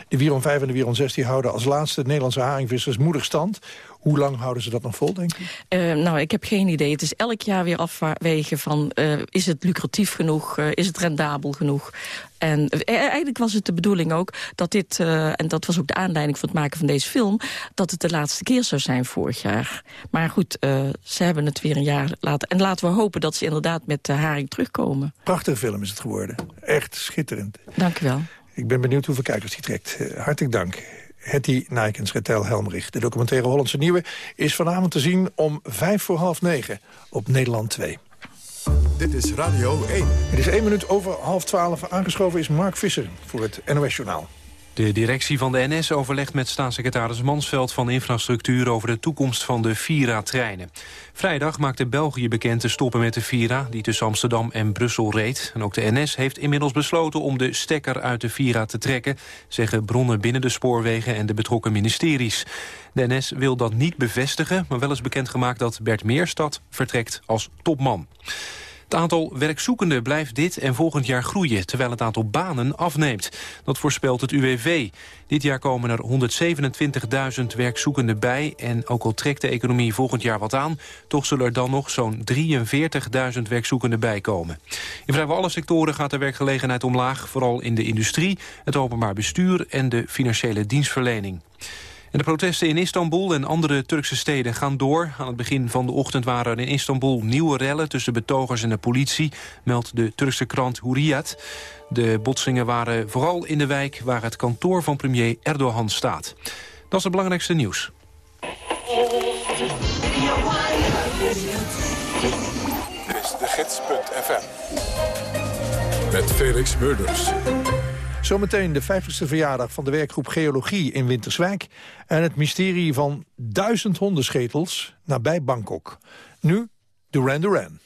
De Wiron 5 en de Wiron 6 die houden als laatste Nederlandse haringvissers moedig stand. Hoe lang houden ze dat nog vol, denk je? Eh, nou, ik heb geen idee. Het is elk jaar weer afwegen van... eh, is het lucratief genoeg? Eh, is het rendabel genoeg? En eigenlijk was het de bedoeling ook dat dit... en dat was ook de aanleiding voor het maken van deze film... dat het de laatste keer zou zijn vorig jaar. Maar goed, ze hebben het weer een jaar laten. En laten we hopen dat ze inderdaad met de haring terugkomen. Prachtige film is het geworden. Echt schitterend. Dank u wel. Ik ben benieuwd hoeveel kijkers die trekt. Eh, hartelijk dank. Hetty Nijkens, Retel Helmrich. De documentaire Hollandse Nieuwe is vanavond te zien om vijf voor half negen op Nederland 2. Dit is Radio 1. Het is één minuut over half twaalf. Aangeschoven is Mark Visser voor het NOS-journaal. De directie van de NS overlegt met staatssecretaris Mansveld van Infrastructuur over de toekomst van de Vira-treinen. Vrijdag maakte België bekend te stoppen met de Vira die tussen Amsterdam en Brussel reed. En ook de NS heeft inmiddels besloten om de stekker uit de Vira te trekken, zeggen bronnen binnen de spoorwegen en de betrokken ministeries. De NS wil dat niet bevestigen, maar wel is bekendgemaakt dat Bert Meerstad vertrekt als topman. Het aantal werkzoekenden blijft dit en volgend jaar groeien... terwijl het aantal banen afneemt. Dat voorspelt het UWV. Dit jaar komen er 127.000 werkzoekenden bij... en ook al trekt de economie volgend jaar wat aan... toch zullen er dan nog zo'n 43.000 werkzoekenden bij komen. In vrijwel alle sectoren gaat de werkgelegenheid omlaag... vooral in de industrie, het openbaar bestuur en de financiële dienstverlening. En de protesten in Istanbul en andere Turkse steden gaan door. Aan het begin van de ochtend waren er in Istanbul nieuwe rellen... tussen betogers en de politie, meldt de Turkse krant Hurriyet. De botsingen waren vooral in de wijk waar het kantoor van premier Erdogan staat. Dat is het belangrijkste nieuws. Dit is de gids.fm. Met Felix Murders. Zometeen de 50ste verjaardag van de werkgroep Geologie in Winterswijk... en het mysterie van duizend hondenschetels nabij Bangkok. Nu Duran Duran.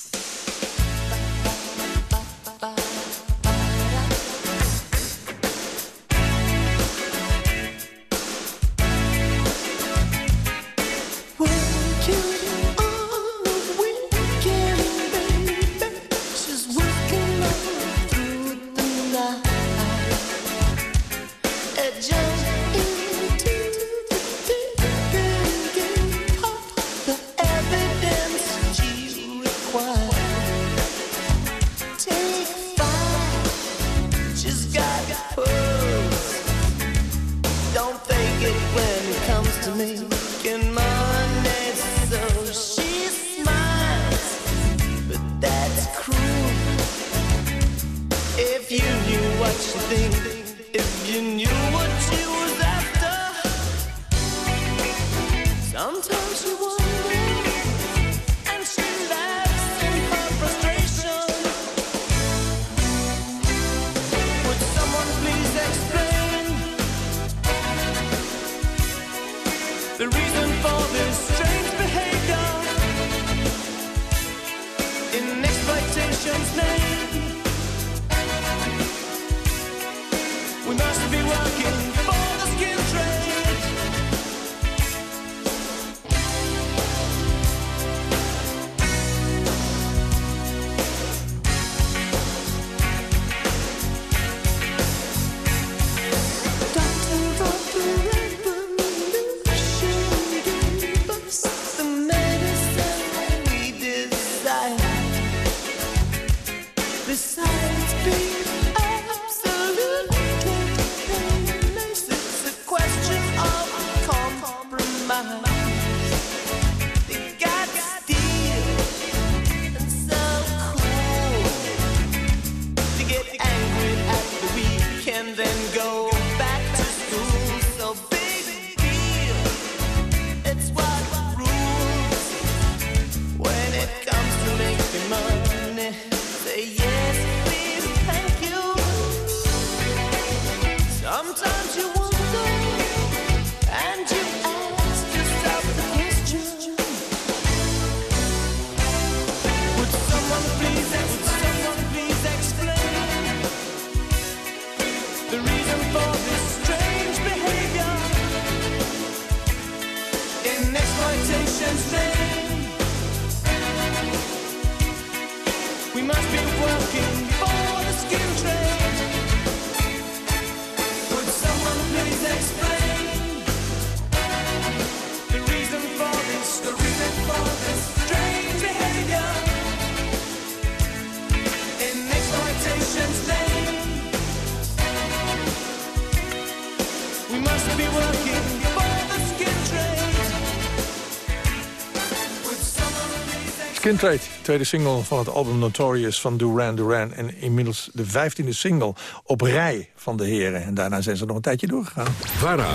Tweede single van het album Notorious van Duran Duran... en inmiddels de vijftiende single op rij van de heren. En daarna zijn ze nog een tijdje doorgegaan. VARA.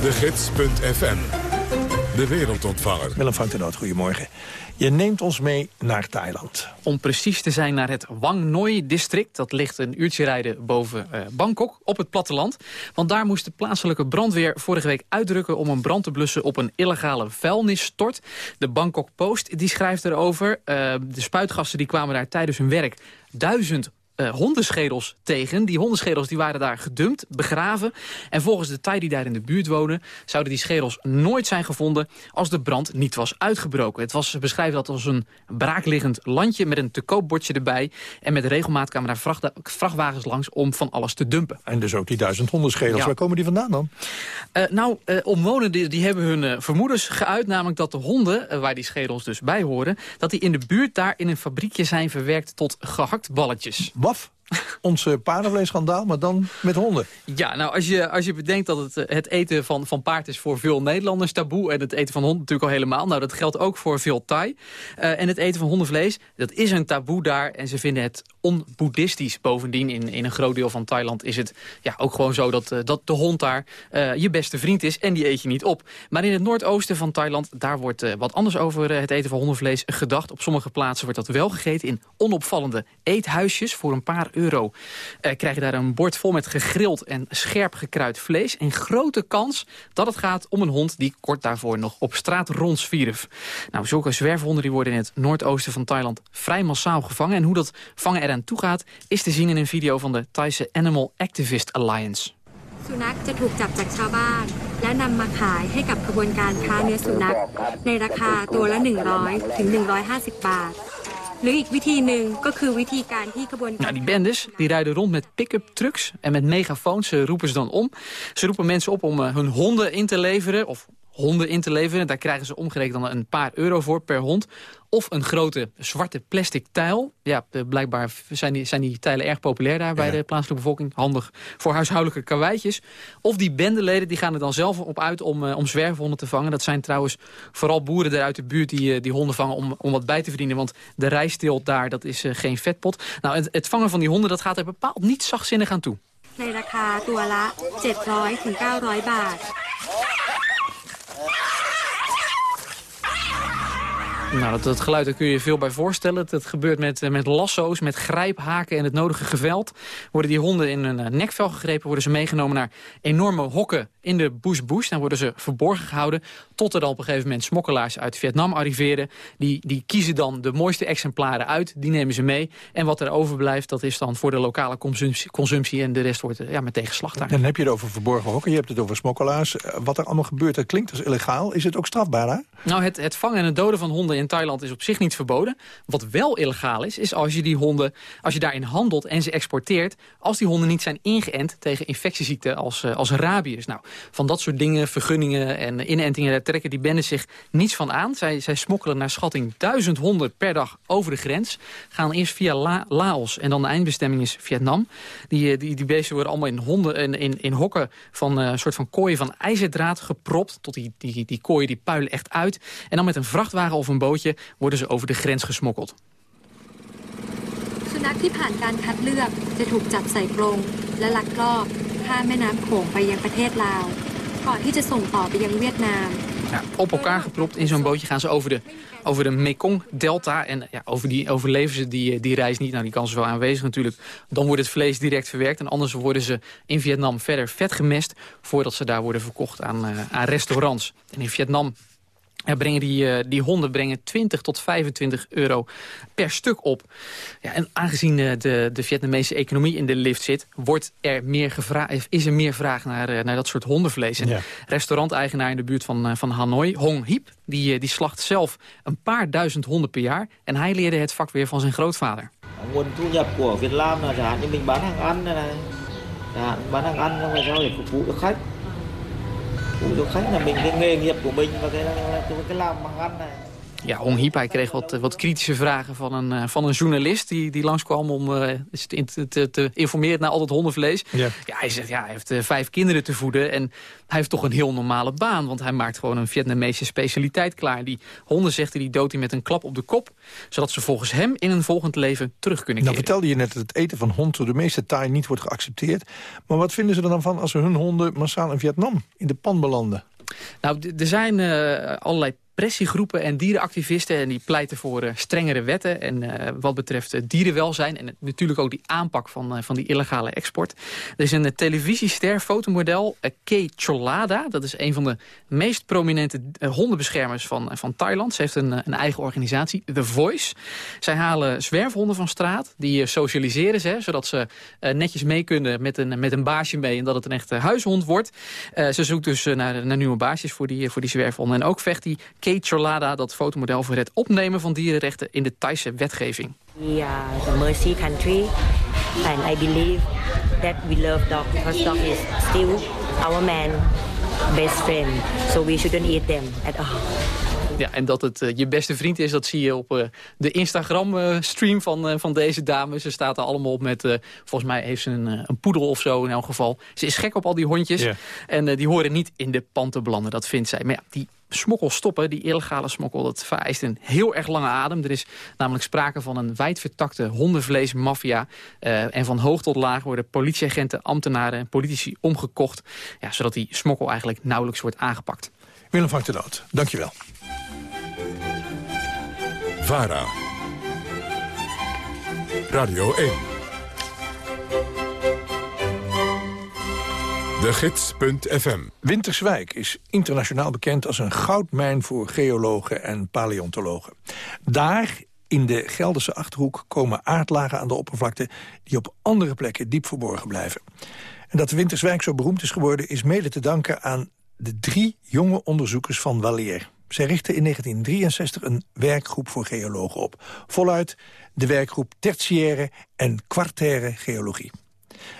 De Gids.fm. De wereldontvanger. Willem van Noot, goedemorgen. Je neemt ons mee naar Thailand. Om precies te zijn naar het Wang Noi-district. Dat ligt een uurtje rijden boven eh, Bangkok, op het platteland. Want daar moest de plaatselijke brandweer vorige week uitdrukken... om een brand te blussen op een illegale vuilnisstort. De Bangkok Post die schrijft erover. eh, de spuitgassen die kwamen daar tijdens hun werk duizend eh, hondenschedels tegen. Die hondenschedels die waren daar gedumpt, begraven. En volgens de Thai die daar in de buurt wonen... zouden die schedels nooit zijn gevonden als de brand niet was uitgebroken. Het was, ze beschrijven dat als een braakliggend landje met een te koopbordje erbij. En met regelmaat kwamen daar vracht- vrachtwagens langs om van alles te dumpen. En dus ook die duizend hondenschedels. Ja. Waar komen die vandaan dan? Eh, nou, eh, omwonenden die, hebben hun vermoedens geuit. Namelijk dat de honden, waar die schedels dus bij horen... dat die in de buurt daar in een fabriekje zijn verwerkt tot gehaktballetjes. Waf? Ons paardenvleesschandaal, maar dan met honden. Ja, nou, als je, als je bedenkt dat het, eh, het eten van, van paard is voor veel Nederlanders taboe... en het eten van hond natuurlijk al helemaal. Nou, dat geldt ook voor veel Thai. Eh, en het eten van hondenvlees, dat is een taboe daar... en ze vinden het onboeddhistisch. Bovendien, in, in een groot deel van Thailand is het ja, ook gewoon zo... dat, eh, dat de hond daar eh, je beste vriend is en die eet je niet op. Maar in het noordoosten van Thailand, daar wordt eh, wat anders over het eten van hondenvlees gedacht. Op sommige plaatsen wordt dat wel gegeten in onopvallende eethuisjes. Voor een paar euro krijg je daar een bord vol met gegrild en scherp gekruid vlees. En grote kans dat het gaat om een hond die kort daarvoor nog op straat rondzwierf. Nou, zulke zwerfhonden die worden in het noordoosten van Thailand vrij massaal gevangen. En hoe dat vangen eraan toe gaat, is te zien in een video van de Thaise Animal Activist Alliance. สุนัขจะถูกจับจากชาวบ้าน และนำมาขายให้กับขบวนการค้าเนื้อสุนัข ในราคาตัวละ 100 ถึง 150 บาท หรืออีกวิธีหนึ่งก็คือวิธีการที่ขบวนการ Nou, die bendes die rijden rond met pick-up trucks en met megafoons ze roepen ze dan om. Ze roepen mensen op om eh, hun honden in te leveren of honden in te leveren. Daar krijgen ze omgerekend dan een paar euro voor per hond. Of een grote zwarte plastic tijl. Ja, eh, blijkbaar zijn die, zijn die tijlen erg populair daar bij de plaatselijke bevolking. Handig voor huishoudelijke karweitjes. Of die bendeleden die gaan er dan zelf op uit om, eh, om zwerfhonden te vangen. Dat zijn trouwens vooral boeren daar uit de buurt die, eh, die honden vangen om, om wat bij te verdienen. Want de rijsteelt daar, dat is eh, geen vetpot. Nou, het, het vangen van die honden, dat gaat er bepaald niet zachtzinnig aan toe. ในราคาตัวละ 700 ถึง 900 บาท Nou, dat, geluid daar kun je je veel bij voorstellen. Dat gebeurt met, eh, met lasso's, met grijphaken en het nodige geweld. Worden die honden in een eh, nekvel gegrepen, worden ze meegenomen naar enorme hokken in de bush bush. Dan worden ze verborgen gehouden tot er dan op een gegeven moment smokkelaars uit Vietnam arriveren. Die, die kiezen dan de mooiste exemplaren uit, die nemen ze mee. En wat er overblijft, dat is dan voor de lokale consumptie, consumptie en de rest wordt eh, ja, meteen geslacht daar. Dan heb je het over verborgen hokken, je hebt het over smokkelaars. Eh, Wat er allemaal gebeurt, dat klinkt als illegaal. Is het ook strafbaar? Nou, het, het vangen en het doden van honden in Thailand is op zich niet verboden. Wat wel illegaal is, is als je die honden, als je daarin handelt en ze exporteert, als die honden niet zijn ingeënt tegen infectieziekten als, eh, als rabies. Nou, van dat soort dingen, vergunningen en inentingen, daar trekken die bendes zich niets van aan. Zij, zij smokkelen naar schatting duizend honden per dag over de grens. Gaan eerst via La- Laos en dan de eindbestemming is Vietnam. Die, eh, die, die beesten worden allemaal in, honden, in, in, in hokken van eh, een soort van kooien van ijzerdraad gepropt. Tot die, die, die kooien die puilen echt uit. En dan met een vrachtwagen of een bootje worden ze over de grens gesmokkeld. สุนัขที่ผ่านการคัดเลือกจะถูกจับใส่กรง และลักลอบ ข้ามแม่น้ำโขงไปยังประเทศลาว ก่อนที่จะส่งต่อไปยังเวียดนาม Ja, op elkaar gepropt in zo'n bootje gaan ze over de, over de Mekong-delta. En ja, over die, overleven ze die, die reis niet. Nou, die kans is wel aanwezig natuurlijk. Dan wordt het vlees direct verwerkt. En anders worden ze in Vietnam verder vet gemest... voordat ze daar worden verkocht aan, eh, aan restaurants. En in Vietnam ja, brengen die, eh, die honden brengen 20 tot 25 euro per stuk op. Ja, en aangezien eh, de, de Vietnamese economie in de lift zit... Wordt er meer gevra is er meer vraag naar, eh, naar dat soort hondenvlees. En Ja. restauranteigenaar in de buurt van, van Hanoi, Hong Hiep... Die, die slacht zelf een paar duizend honden per jaar. En hij leerde het vak weer van zijn grootvader. nguồn thu nhập của Việt Nam là chẳng hạn như mình bán hàng ăn này, này. Chẳng hạn bán hàng ăn xong rồi sau để phục vụ cho khách phục vụ cho khách là mình cái nghề nghiệp của mình và cái, cái, cái làm bằng ăn này. Ja, Hong Hiep, hij kreeg wat, wat kritische vragen van een, eh, van een journalist... die, die langskwam om eh, te, te, te informeren naar al dat hondenvlees. Ja. Ja, hij zegt, ja, hij heeft eh, vijf kinderen te voeden... en hij heeft toch een heel normale baan... want hij maakt gewoon een Vietnamese specialiteit klaar. Die honden, zegt hij, die doodt hij met een klap op de kop... zodat ze volgens hem in een volgend leven terug kunnen Nou keren. vertelde je net dat het eten van hond door de meeste Thai niet wordt geaccepteerd. Maar wat vinden ze er dan van als ze hun honden massaal in Vietnam in de pan belanden? Nou, er zijn eh, allerlei pressiegroepen en dierenactivisten... en die pleiten voor eh, strengere wetten. En eh, wat betreft dierenwelzijn en natuurlijk ook die aanpak van, eh, van die illegale export. Er is een televisiester, fotomodel, Kay Cholada. Dat is een van de meest prominente hondenbeschermers van, van Thailand. Ze heeft een, een eigen organisatie, The Voice. Zij halen zwerfhonden van straat. Die socialiseren ze, zodat ze netjes mee kunnen met een, met een baasje mee... en dat het een echte huishond wordt. Ze zoekt dus naar, naar nieuwe baasjes voor die, voor die zwerfhonden. En ook vecht die Kate Cholada, dat fotomodel... voor het opnemen van dierenrechten in de Thaise wetgeving. We are the mercy country, and I believe that we love dog because dog is still our man best friend. So we shouldn't eat them at all. Ja, en dat het eh, je beste vriend is, dat zie je op eh, de Instagram-stream van, eh, van deze dame. Ze staat er allemaal op met, eh, volgens mij heeft ze een, een poedel of zo in elk geval. Ze is gek op al die hondjes. En eh, die horen niet in de pan te belanden, dat vindt zij. Maar ja, die smokkel stoppen, die illegale smokkel, dat vereist een heel erg lange adem. Er is namelijk sprake van een wijdvertakte hondenvleesmafia. Eh, en van hoog tot laag worden politieagenten, ambtenaren en politici omgekocht. Ja, zodat die smokkel eigenlijk nauwelijks wordt aangepakt. Willem van de Noot, dankjewel. VARA. Radio 1. De Gids.fm. Winterswijk is internationaal bekend als een goudmijn voor geologen en paleontologen. Daar, in de Gelderse Achterhoek, komen aardlagen aan de oppervlakte... die op andere plekken diep verborgen blijven. En dat Winterswijk zo beroemd is geworden... is mede te danken aan de drie jonge onderzoekers van Waleer. Zij richtten in 1963 een werkgroep voor geologen op. Voluit de werkgroep Tertiaire en Quartaire Geologie.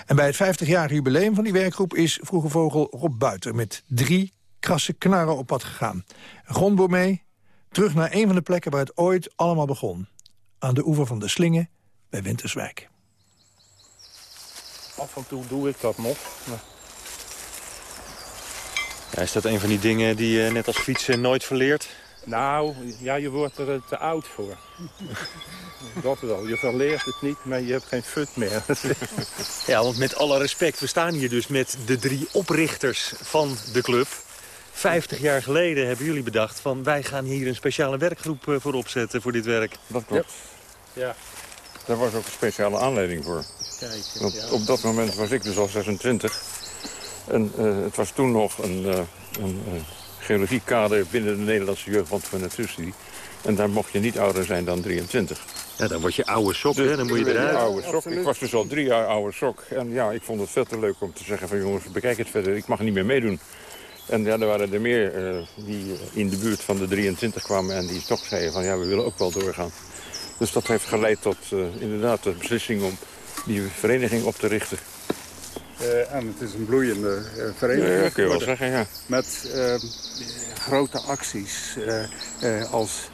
En bij het 50-jarig jubileum van die werkgroep is Vroege Vogel Rob Buiter... met drie krasse knarren op pad gegaan. Een grondboor mee, terug naar een van de plekken waar het ooit allemaal begon. Aan de oever van de Slingen bij Winterswijk. Af en toe doe ik dat nog. Ja, is dat een van die dingen die je net als fietsen nooit verleert? Nou, ja, je wordt er te oud voor. *laughs* dat wel. Je verleert het niet, maar je hebt geen fut meer. *laughs* Ja, want met alle respect, we staan hier dus met de drie oprichters van de club. Vijftig jaar geleden hebben jullie bedacht van wij gaan hier een speciale werkgroep eh, voor opzetten voor dit werk. Dat klopt. Ja. Daar was ook een speciale aanleiding voor. Kijk, Want ja. op dat moment was ik dus al 26. En eh, het was toen nog een, uh, een uh, geologiekader binnen de Nederlandse Jeugdbond voor Natuurstudie. En daar mocht je niet ouder zijn dan 23. Ja, dan word je oude sok, hè? Dan moet je eruit. oude sok. Ik was dus al drie jaar oude sok. En ja, ik vond het veel te leuk om te zeggen van jongens, bekijk het verder. Ik mag niet meer meedoen. En ja, er waren er meer uh, die in de buurt van de 23 kwamen en die toch zeiden van ja, we willen ook wel doorgaan. Dus dat heeft geleid tot uh, inderdaad de beslissing om die vereniging op te richten. Uh, en het is een bloeiende uh, vereniging. Ja, kun je wel zeggen, ja. Met uh, grote acties als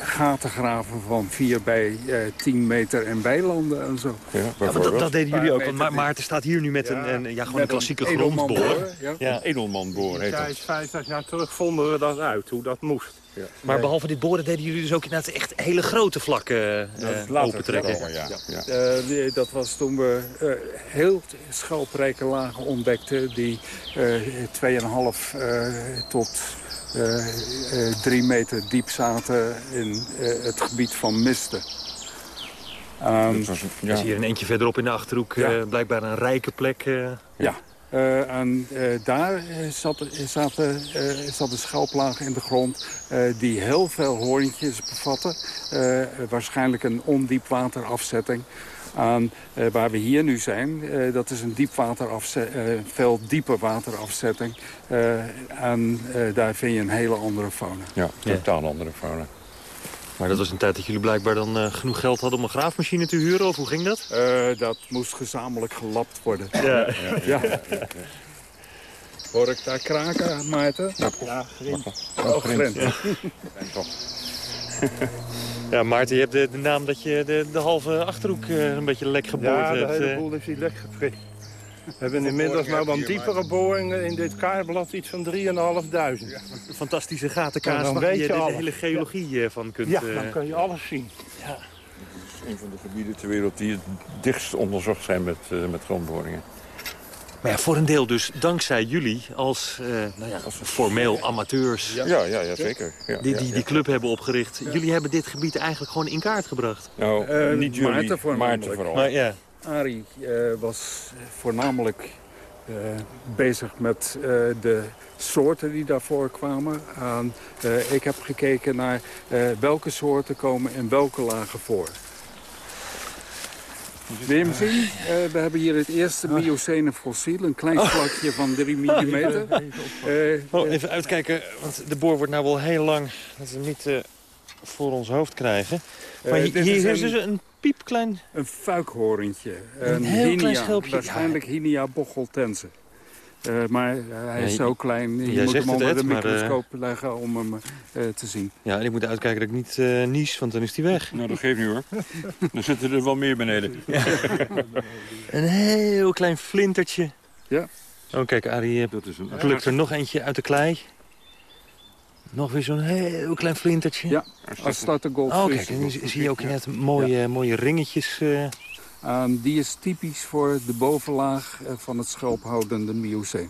gaten graven van 4 bij 10 meter en weilanden en zo. Ja, dat, dat deden jullie ook. Want Ma Maarten staat hier nu met een, een, ja, gewoon een klassieke grondboor. Ja, ja. edelmanboor heet ja, dat. 50 jaar terug vonden we dat uit, hoe dat moest. Ja. Maar behalve dit boren deden jullie dus ook inderdaad echt hele grote vlakken uh, opentrekken. Komen, ja. Ja. Uh, die, dat was toen we uh, heel schelprijke lagen ontdekten die 2,5 tot uh, drie meter diep zaten in uh, het gebied van Misten. Um, was, ja. Dat is hier een eentje verderop in de Achterhoek ja. uh, blijkbaar een rijke plek. ja, en daar zat, zat, zat een schelplaag in de grond die heel veel hoorntjes bevatte. waarschijnlijk een ondiepwaterafzetting. Aan, uh, waar we hier nu zijn, uh, dat is een uh, veel diepe waterafzetting. en daar vind je een hele andere fauna. Ja, totaal andere fauna. Maar dat was een tijd dat jullie blijkbaar dan genoeg geld hadden om een graafmachine te huren, of hoe ging dat? dat moest gezamenlijk gelapt worden. Ja. ja. Hoor ik daar kraken, Maarten? Ja, grind. Oh, grind. Ja. Ja, Maarten, je hebt de, de naam dat je de, de halve Achterhoek eh, een beetje lek geboord Ja, de hebt. hele eh. boel is hier lek geprikt. We hebben inmiddels nou dan diepere boringen in dit kaartblad iets van 3.500. fantastische gatenkaas Nou, dan waar weet je je de, hele geologie eh, van kunt... Ja, eh, dan kun je alles zien. Ja. Een van de gebieden ter wereld die het dichtst onderzocht zijn met, eh, met grondboringen. Maar ja, voor een deel dus dankzij jullie als, eh, nou ja, als formeel amateurs... Ja, ja, ja, zeker. Ja, die, die ja. die club hebben opgericht. Jullie hebben dit gebied eigenlijk gewoon in kaart gebracht. Nou, niet jullie, Maarten. Maarten vooral. Maar ja, Arie eh, was voornamelijk eh, bezig met eh, de soorten die daarvoor kwamen. En, eh, ik heb gekeken naar eh, welke soorten komen in welke lagen voor. Wil je hem zien? Eh, we hebben hier het eerste Miocene fossiel, een klein plakje van 3 *laughs* mm. oh, even uitkijken, want de boor wordt nou wel heel lang. Dat we hem niet eh, voor ons hoofd krijgen. Maar Eh, hier, is is een- dus een piepklein... Een fuikhorentje. Een heel klein Hinia, schelpje. Waarschijnlijk Hinia bocheltense. Eh, maar hij is Ja, zo klein. Je jij moet zegt hem het, onder de Ed, maar, eh, microscoop leggen om hem eh, te zien. Ja, en ik moet uitkijken dat ik niet eh nies, want dan is die weg. Nou, dat geeft niet hoor. Dan zitten er wel meer beneden. Een heel klein flintertje. Ja. Oh, kijk, Arie Dat is een plukt er nog eentje uit de klei. Nog weer zo'n heel klein flintertje. Ja, Astarte goldfish. Oh, kijk, en hier zie je ook net mooie, mooie ringetjes. eh. En die is typisch voor de bovenlaag eh, van het schelphoudende Miocene.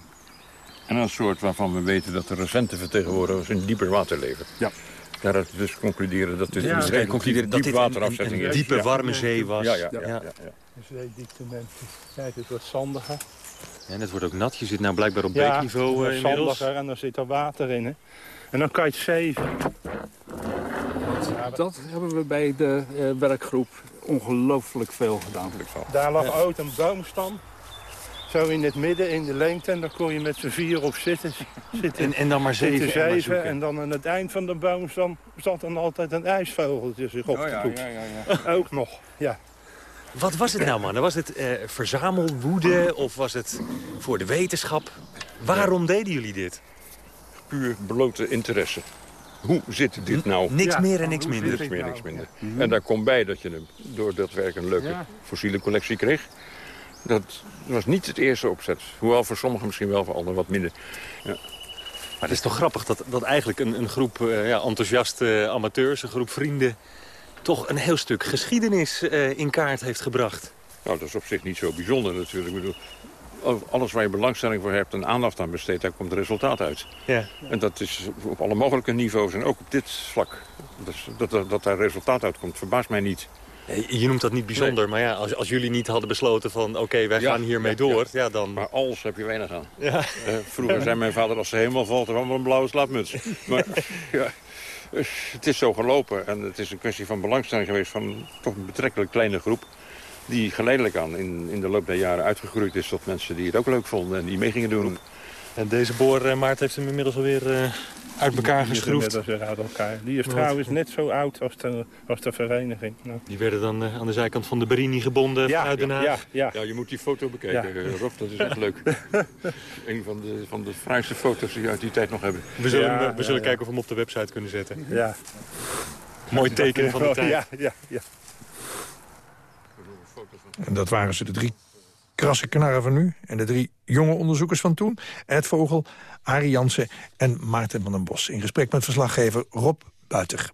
En een soort waarvan we weten dat de recente vertegenwoordigers in dieper water leven. Ja. Daaruit dus concluderen dat dit Ja, een concluderen dat dit een- diepwaterafzetting een- een is. diepe, Ja. warme zee was. Ja, ja, ja. Ja. ja, ja. Dus zeediepte Kijk, het wordt zandiger. En het wordt ook nat. Je zit nou blijkbaar op Ja, beekniveau het eh, zandiger en dan zit er water in. Hè. En dan kan je het zeven. Dat hebben we bij de eh, werkgroep ongelooflijk veel gedaan. Daar lag ooit een boomstam. Zo in het midden, in de leemte. En daar kon je met z'n vier op zitten. *laughs* zitten En, en dan maar zeven. en maar zeven. zoeken. En dan aan het eind van de boomstam zat dan altijd een ijsvogeltje zich op Oh, te ja, poetsen. ja, ja, ja. *laughs* Ook nog, ja. Wat was het nou, man? Was het eh, verzamelwoede of was het voor de wetenschap? Waarom deden jullie dit? Puur blote interesse. Hoe zit dit nou? Niks meer en niks minder. Niks meer, niks minder. En daar komt bij dat je een, door dat werk een leuke fossiele collectie kreeg. Dat was niet het eerste opzet. Hoewel voor sommigen misschien wel, voor anderen wat minder. Ja. Maar het is toch grappig dat, dat eigenlijk een, een groep eh, ja, enthousiaste amateurs, een groep vrienden... toch een heel stuk geschiedenis eh, in kaart heeft gebracht. Nou, dat is op zich niet zo bijzonder natuurlijk. Ik bedoel, alles waar je belangstelling voor hebt en aandacht aan besteedt, daar komt resultaat uit. Ja. En dat is op alle mogelijke niveaus en ook op dit vlak. Dus dat, dat, dat daar resultaat uitkomt, verbaast mij niet. Je noemt dat niet bijzonder, maar ja, als, als jullie niet hadden besloten van... oké, wij Ja, gaan hiermee ja, door, ja. ja, dan... Maar als heb je weinig aan. Ja. Eh, vroeger zei mijn vader, als de hemel valt, dan wel een blauwe slaapmuts. *laughs* Maar ja, dus het is zo gelopen. En het is een kwestie van belangstelling geweest van toch een betrekkelijk kleine groep. Die geleidelijk aan in, in de loop der jaren uitgegroeid is tot mensen die het ook leuk vonden en die mee gingen doen. En deze boor, eh, Maart, heeft hem inmiddels alweer eh, uit elkaar Die is geschroefd. inmiddels weer uit elkaar. Die is trouwens net zo oud als de, als de vereniging. Nou. Die werden dan eh, aan de zijkant van de Berini gebonden Ja, vanuit Den Haag. ja, ja. Ja, je moet die foto bekijken, Ja. eh, Rob. Dat is echt leuk. *laughs* een van de, van de fraaiste foto's die we uit die tijd nog hebben. We zullen, eh, we ja, zullen ja. kijken of we hem op de website kunnen zetten. Ja. Mooi teken van de tijd. Ja, ja, ja. En dat waren ze, de drie krasse knarren van nu... en de drie jonge onderzoekers van toen. Ed Vogel, Arie Jansen en Maarten van den Bos. In gesprek met verslaggever Rob Buiter.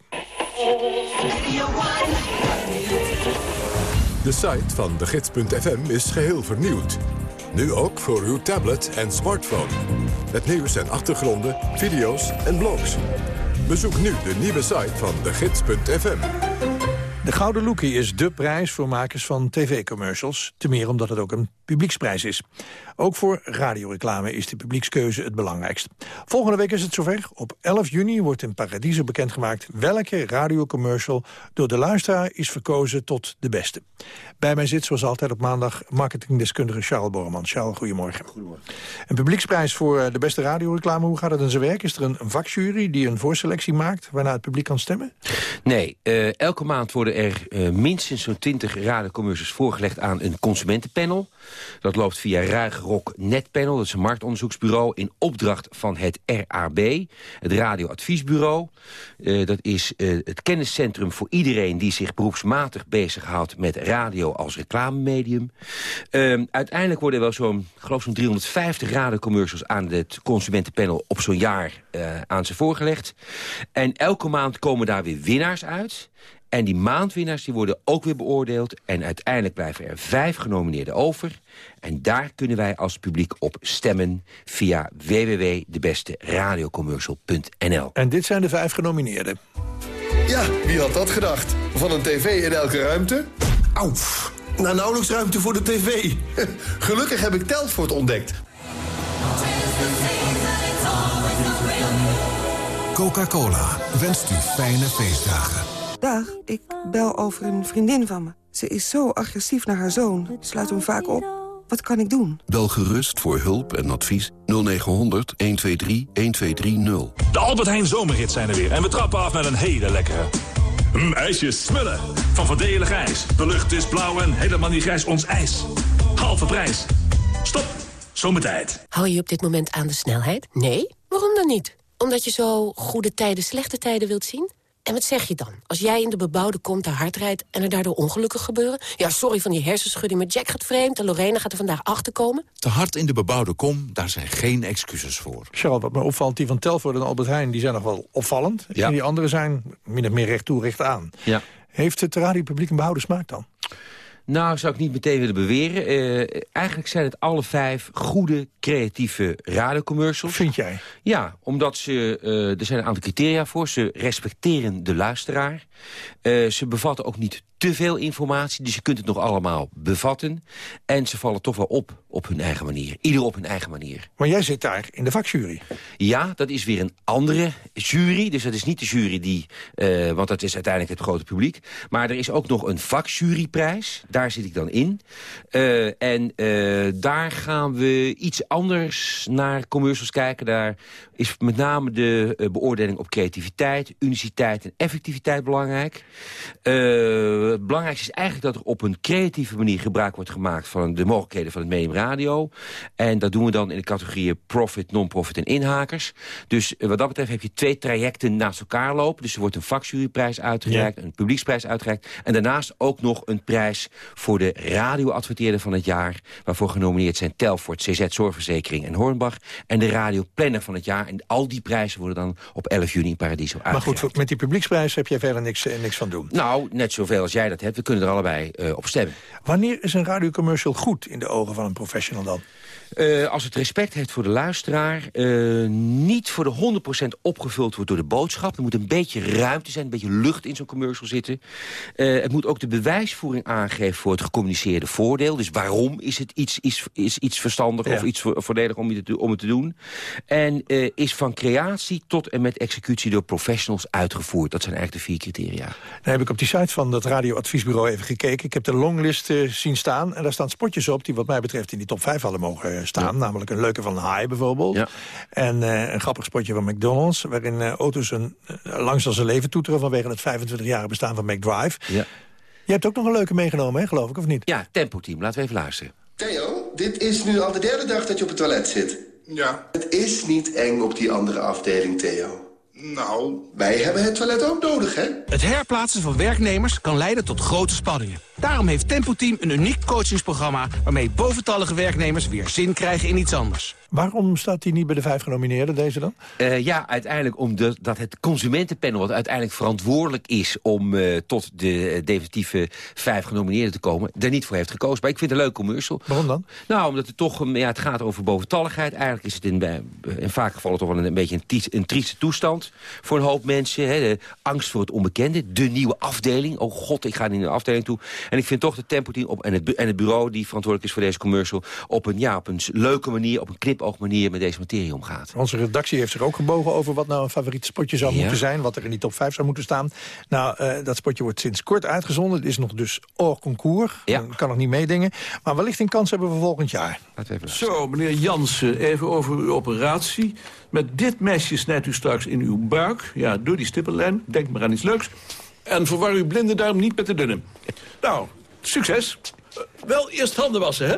De site van de gids.fm is geheel vernieuwd. Nu ook voor uw tablet en smartphone. Met nieuws en achtergronden, video's en blogs. Bezoek nu de nieuwe site van de gids.fm. De Gouden Lookie is dé prijs voor makers van tv-commercials. Te meer omdat het ook een publieksprijs is. Ook voor radioreclame is de publiekskeuze het belangrijkst. Volgende week is het zover. Op 11 juni wordt in Paradiso bekendgemaakt... welke radiocommercial door de luisteraar is verkozen tot de beste. Bij mij zit zoals altijd op maandag marketingdeskundige Charles Borman. Charles, goedemorgen. Goedemorgen. Een publieksprijs voor eh, de beste radioreclame. Hoe gaat het in zijn werk? Is er een vakjury die een voorselectie maakt... waarna het publiek kan stemmen? Nee, eh, elke maand worden er eh, minstens zo'n 20 radiocommercials voorgelegd aan een consumentenpanel. Dat loopt via Ruigrok Netpanel, dat is een marktonderzoeksbureau... in opdracht van het RAB, het Radioadviesbureau. Eh, dat is eh, het kenniscentrum voor iedereen die zich beroepsmatig bezighoudt... met radio als reclamemedium. Ehm, uiteindelijk worden wel zo'n, geloof zo'n 350 radiocommercials... aan het consumentenpanel op zo'n jaar eh, aan ze voorgelegd. En elke maand komen daar weer winnaars uit... En die maandwinnaars die worden ook weer beoordeeld. En uiteindelijk blijven er vijf genomineerden over. En daar kunnen wij als publiek op stemmen via www.debesteRadiocommercial.nl. En dit zijn de vijf genomineerden. Ja, wie had dat gedacht? Van een tv in elke ruimte? Auw, nou nauwelijks ruimte voor de tv. *laughs* Gelukkig heb ik Telfort ontdekt. Coca-Cola wenst u fijne feestdagen. Dag, ik bel over een vriendin van me. Ze is zo agressief naar haar zoon. Sluit hem vaak op. Wat kan ik doen? Bel gerust voor hulp en advies 0900 123 1230. De Albert Heijn zomerhits zijn er weer en we trappen af met een hele lekkere. Mm, ijsjes smullen van voordelig ijs. De lucht is blauw en helemaal niet grijs ons ijs. Halve prijs. Stop, zomertijd. Hou je op dit moment aan de snelheid? Nee? Waarom dan niet? Omdat je zo goede tijden, slechte tijden wilt zien? En wat zeg je dan? Als jij in de bebouwde kom te hard rijdt en er daardoor ongelukken gebeuren? Ja, sorry van die hersenschudding, maar Jack gaat vreemd en Lorena gaat er vandaag achter komen. Te hard in de bebouwde kom, daar zijn geen excuses voor. Charles, wat me opvalt, die van Telfort en Albert Heijn... die zijn nog wel opvallend. Ja. En die andere zijn min of meer recht toe, recht aan. Ja. Heeft het radiopubliek een behouden smaak dan? Nou, zou ik niet meteen willen beweren. Eh, eigenlijk zijn het alle vijf goede, creatieve radiocommercials. Vind jij? Ja, omdat ze, eh, er zijn een aantal criteria voor. Ze respecteren de luisteraar. Eh, ze bevatten ook niet te veel informatie, dus je kunt het nog allemaal bevatten. En ze vallen toch wel op, op hun eigen manier. Ieder op hun eigen manier. Maar jij zit daar in de vakjury. Ja, dat is weer een andere jury. Dus dat is niet de jury die... eh, want dat is uiteindelijk het grote publiek. Maar er is ook nog een vakjuryprijs. Daar zit ik dan in. Eh, en eh, daar gaan we iets anders naar commercials kijken. Daar is met name de beoordeling op creativiteit, uniciteit en effectiviteit belangrijk. Eh, het belangrijkste is eigenlijk dat er op een creatieve manier gebruik wordt gemaakt... van de mogelijkheden van het medium radio. En dat doen we dan in de categorieën profit, non-profit en inhakers. Dus eh, wat dat betreft heb je twee trajecten naast elkaar lopen. Dus er wordt een vakjuryprijs uitgereikt, een publieksprijs uitgereikt... en daarnaast ook nog een prijs voor de radioadverteerder van het jaar... waarvoor genomineerd zijn Telfort, CZ Zorgverzekering en Hornbach... en de radioplanner van het jaar. En al die prijzen worden dan op 11 juni in Paradiso Maar uitgereikt. goed, met die publieksprijs heb jij verder niks, eh, niks van doen. Nou, net zoveel als jij dat hebt. We kunnen er allebei eh, op stemmen. Wanneer is een radiocommercial goed in de ogen van een professional dan? Eh, als het respect heeft voor de luisteraar... eh, niet voor de 100% opgevuld wordt door de boodschap. Er moet een beetje ruimte zijn, een beetje lucht in zo'n commercial zitten. Eh, het moet ook de bewijsvoering aangeven voor het gecommuniceerde voordeel. Dus waarom is het iets, iets, is iets verstandig Ja. of iets vo- voordelig om, je te, om het te doen? En is van creatie tot en met executie door professionals uitgevoerd. Dat zijn eigenlijk de vier criteria. Dan heb ik op die site van dat radioadviesbureau even gekeken. Ik heb de longlist zien staan. En daar staan spotjes op die wat mij betreft in die top 5 hadden mogen eh, staan. Namelijk een leuke van High bijvoorbeeld. En eh, een grappig spotje van McDonald's. Waarin eh, auto's een, langs als zijn leven toeteren vanwege het 25-jarige bestaan van McDrive. Ja. Je hebt ook nog een leuke meegenomen, hè, geloof ik, of niet? Ja, Tempo Team. Laten we even luisteren. Theo, dit is nu al de derde dag dat je op het toilet zit. Ja. Het is niet eng op die andere afdeling, Theo. Nou... Wij hebben het toilet ook nodig, hè? Het herplaatsen van werknemers kan leiden tot grote spanningen. Daarom heeft Tempo Team een uniek coachingsprogramma... waarmee boventallige werknemers weer zin krijgen in iets anders. Waarom staat die niet bij de vijf genomineerden, deze dan? Eh, ja, uiteindelijk omdat dat het consumentenpanel... wat uiteindelijk verantwoordelijk is om eh, tot de eh, definitieve vijf genomineerden te komen... daar niet voor heeft gekozen. Maar ik vind het een leuk commercial. Waarom dan? Nou, omdat het toch um, ja, het gaat over boventalligheid. Eigenlijk is het in, in vaak gevallen toch wel een, een beetje een, ties- een trieste toestand... voor een hoop mensen. Hè, de angst voor het onbekende. De nieuwe afdeling. Oh god, ik ga in een afdeling toe. En ik vind toch dat Tempo Team op, en, het, en het bureau... die verantwoordelijk is voor deze commercial... op een, ja, op een leuke manier, op een knipoog manier... met deze materie omgaat. Onze redactie heeft zich ook gebogen over wat nou een favoriet spotje zou Ja. moeten zijn. Wat er in die top 5 zou moeten staan. Nou, eh, dat spotje wordt sinds kort uitgezonden. Het is nog dus hors concours. Ja. Kan nog niet meedingen. Maar wellicht een kans hebben we volgend jaar. Laten we even Zo, meneer Jansen, even over uw operatie. Met dit mesje snijdt u straks in uw buik. Ja, door die stippenlijn. Denk maar aan iets leuks. En verwar uw blinde darm niet met de dunne. Nou, succes. Eh, wel eerst handen wassen, hè?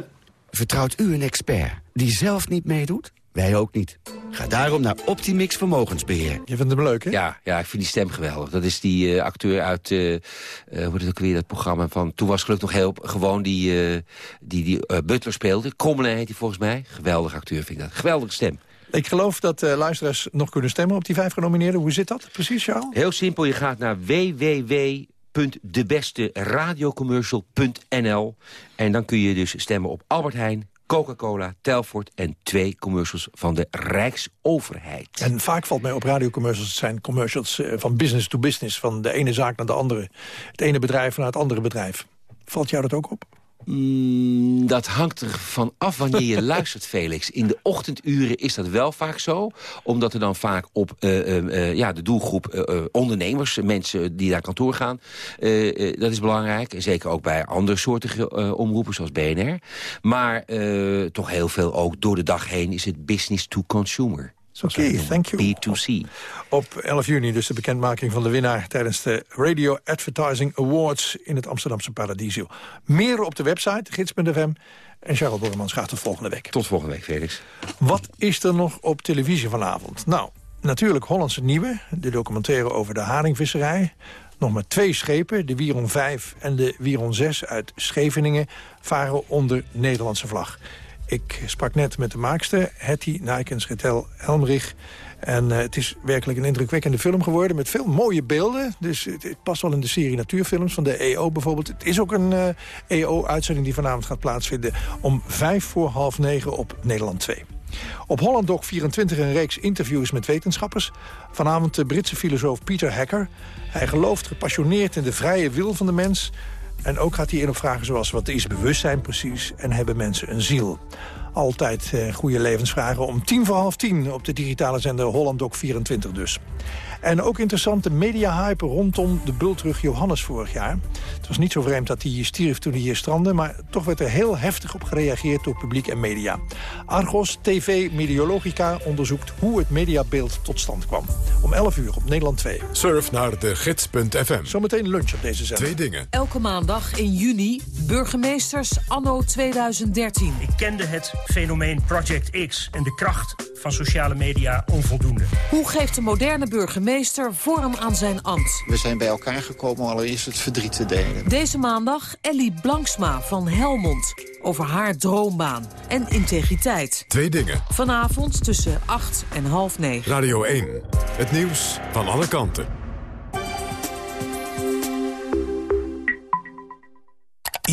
Vertrouwt u een expert die zelf niet meedoet? Wij ook niet. Ga daarom naar Optimix Vermogensbeheer. Je vindt hem leuk, hè? Ja, ja, ik vind die stem geweldig. Dat is die eh, acteur uit, eh, eh, hoe heet het ook weer, dat programma van... Toen was geluk nog heel, gewoon die, eh, die, die Butler speelde. Krommelen heet hij volgens mij. Geweldig acteur vind ik dat. Geweldige stem. Ik geloof dat uh, luisteraars nog kunnen stemmen op die vijf genomineerden. Hoe zit dat precies, Charles? Heel simpel, je gaat naar www.debeste En dan kun je dus stemmen op Albert Heijn, Coca-Cola, Telfort en twee commercials van de Rijksoverheid. En vaak valt mij op radiocommercials, het zijn commercials eh, van business to business. Van de ene zaak naar de andere. Het ene bedrijf naar het andere bedrijf. Valt jou dat ook op? Mm, dat hangt er van af wanneer je *laughs* luistert, Felix. In de ochtenduren is dat wel vaak zo. Omdat er dan vaak op uh, uh, ja, de doelgroep uh, ondernemers... mensen die naar kantoor gaan, dat is belangrijk. Zeker ook bij andere soorten omroepen, zoals BNR. Maar toch heel veel ook door de dag heen is het business to consumer. Oké, thank you. B2C. Op 11 juni dus de bekendmaking van de winnaar... tijdens de Radio Advertising Awards in het Amsterdamse Paradiso. Meer op de website, gids.fm. En Charles Bormans gaat tot volgende week. Tot volgende week, Felix. Wat is er nog op televisie vanavond? Nou, natuurlijk Hollandse Nieuwe. De documentaire over de haringvisserij. Nog maar twee schepen, de Wieron 5 en de Wieron 6 uit Scheveningen... varen onder Nederlandse vlag. Ik sprak net met de maakster, Hetty Nijkens-Retel Helmrich. En uh, het is werkelijk een indrukwekkende film geworden... met veel mooie beelden. Dus het, past wel in de serie natuurfilms van de EO bijvoorbeeld. Het is ook een EO-uitzending die vanavond gaat plaatsvinden... om vijf voor half negen op Nederland 2. Op Holland Doc 24 een reeks interviews met wetenschappers. Vanavond de Britse filosoof Peter Hacker. Hij gelooft gepassioneerd in de vrije wil van de mens... En ook gaat hij in op vragen zoals wat is bewustzijn precies... en hebben mensen een ziel? Altijd eh, goede levensvragen om tien voor half tien... op de digitale zender Holland Doc 24 dus. En ook interessante media-hype rondom de bultrug Johannes vorig jaar. Het was niet zo vreemd dat hij hier stierf toen hij hier strandde... maar toch werd er heel heftig op gereageerd door publiek en media. Argos TV Mediologica onderzoekt hoe het mediabeeld tot stand kwam. Om 11 uur op Nederland 2. Surf naar de gids.fm. Zometeen lunch op deze zender. Twee dingen. Elke maandag in juni burgemeesters anno 2013. Ik kende het fenomeen Project X en de kracht van sociale media onvoldoende. Hoe geeft de moderne burgemeester vorm aan zijn ambt? We zijn bij elkaar gekomen om allereerst het verdriet te delen. Deze maandag Ellie Blanksma van Helmond. Over haar droombaan en integriteit. Twee dingen. Vanavond tussen 8 en half 9. Radio 1. Het nieuws van alle kanten.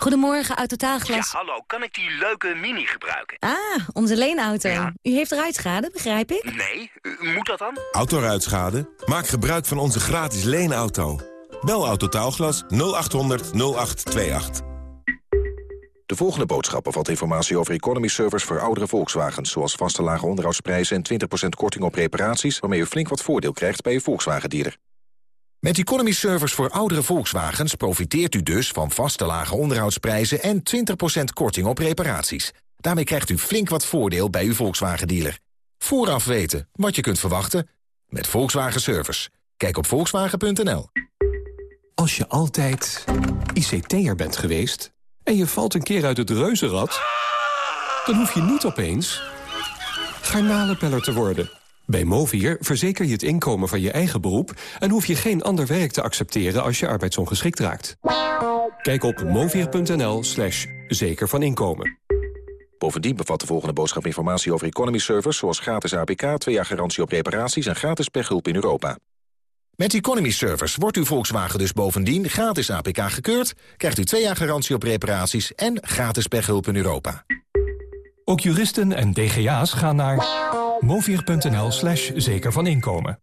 Goedemorgen, Autotaalglas. Ja, hallo, kan ik die leuke Mini gebruiken? Ah, onze leenauto. U heeft ruitschade, begrijp ik? Nee, u moet dat dan? Autoruitschade? Maak gebruik van onze gratis leenauto. Bel Autotaalglas 0800 0828. De volgende boodschap bevat informatie over economy servers voor oudere Volkswagens... zoals vaste lage onderhoudsprijzen en 20% korting op reparaties... waarmee u flink wat voordeel krijgt bij uw Volkswagen-dealer. Met Economy Servers voor oudere Volkswagens profiteert u dus van vaste lage onderhoudsprijzen en 20% korting op reparaties. Daarmee krijgt u flink wat voordeel bij uw Volkswagen-dealer. Vooraf weten wat je kunt verwachten met Volkswagen Service. Kijk op volkswagen.nl. Als je altijd ICT'er bent geweest en je valt een keer uit het reuzenrad... dan hoef je niet opeens garnalenpeller te worden... Bij Movier verzeker je het inkomen van je eigen beroep... en hoef je geen ander werk te accepteren als je arbeidsongeschikt raakt. Kijk op movier.nl slash zeker van inkomen. Bovendien bevat de volgende boodschap informatie over economy servers... zoals gratis APK, twee jaar garantie op reparaties en gratis pechhulp in Europa. Met Economy Servers wordt uw Volkswagen dus bovendien gratis APK gekeurd... krijgt u twee jaar garantie op reparaties en gratis pechhulp in Europa. Ook juristen en DGA's gaan naar movier.nl slash zeker van inkomen.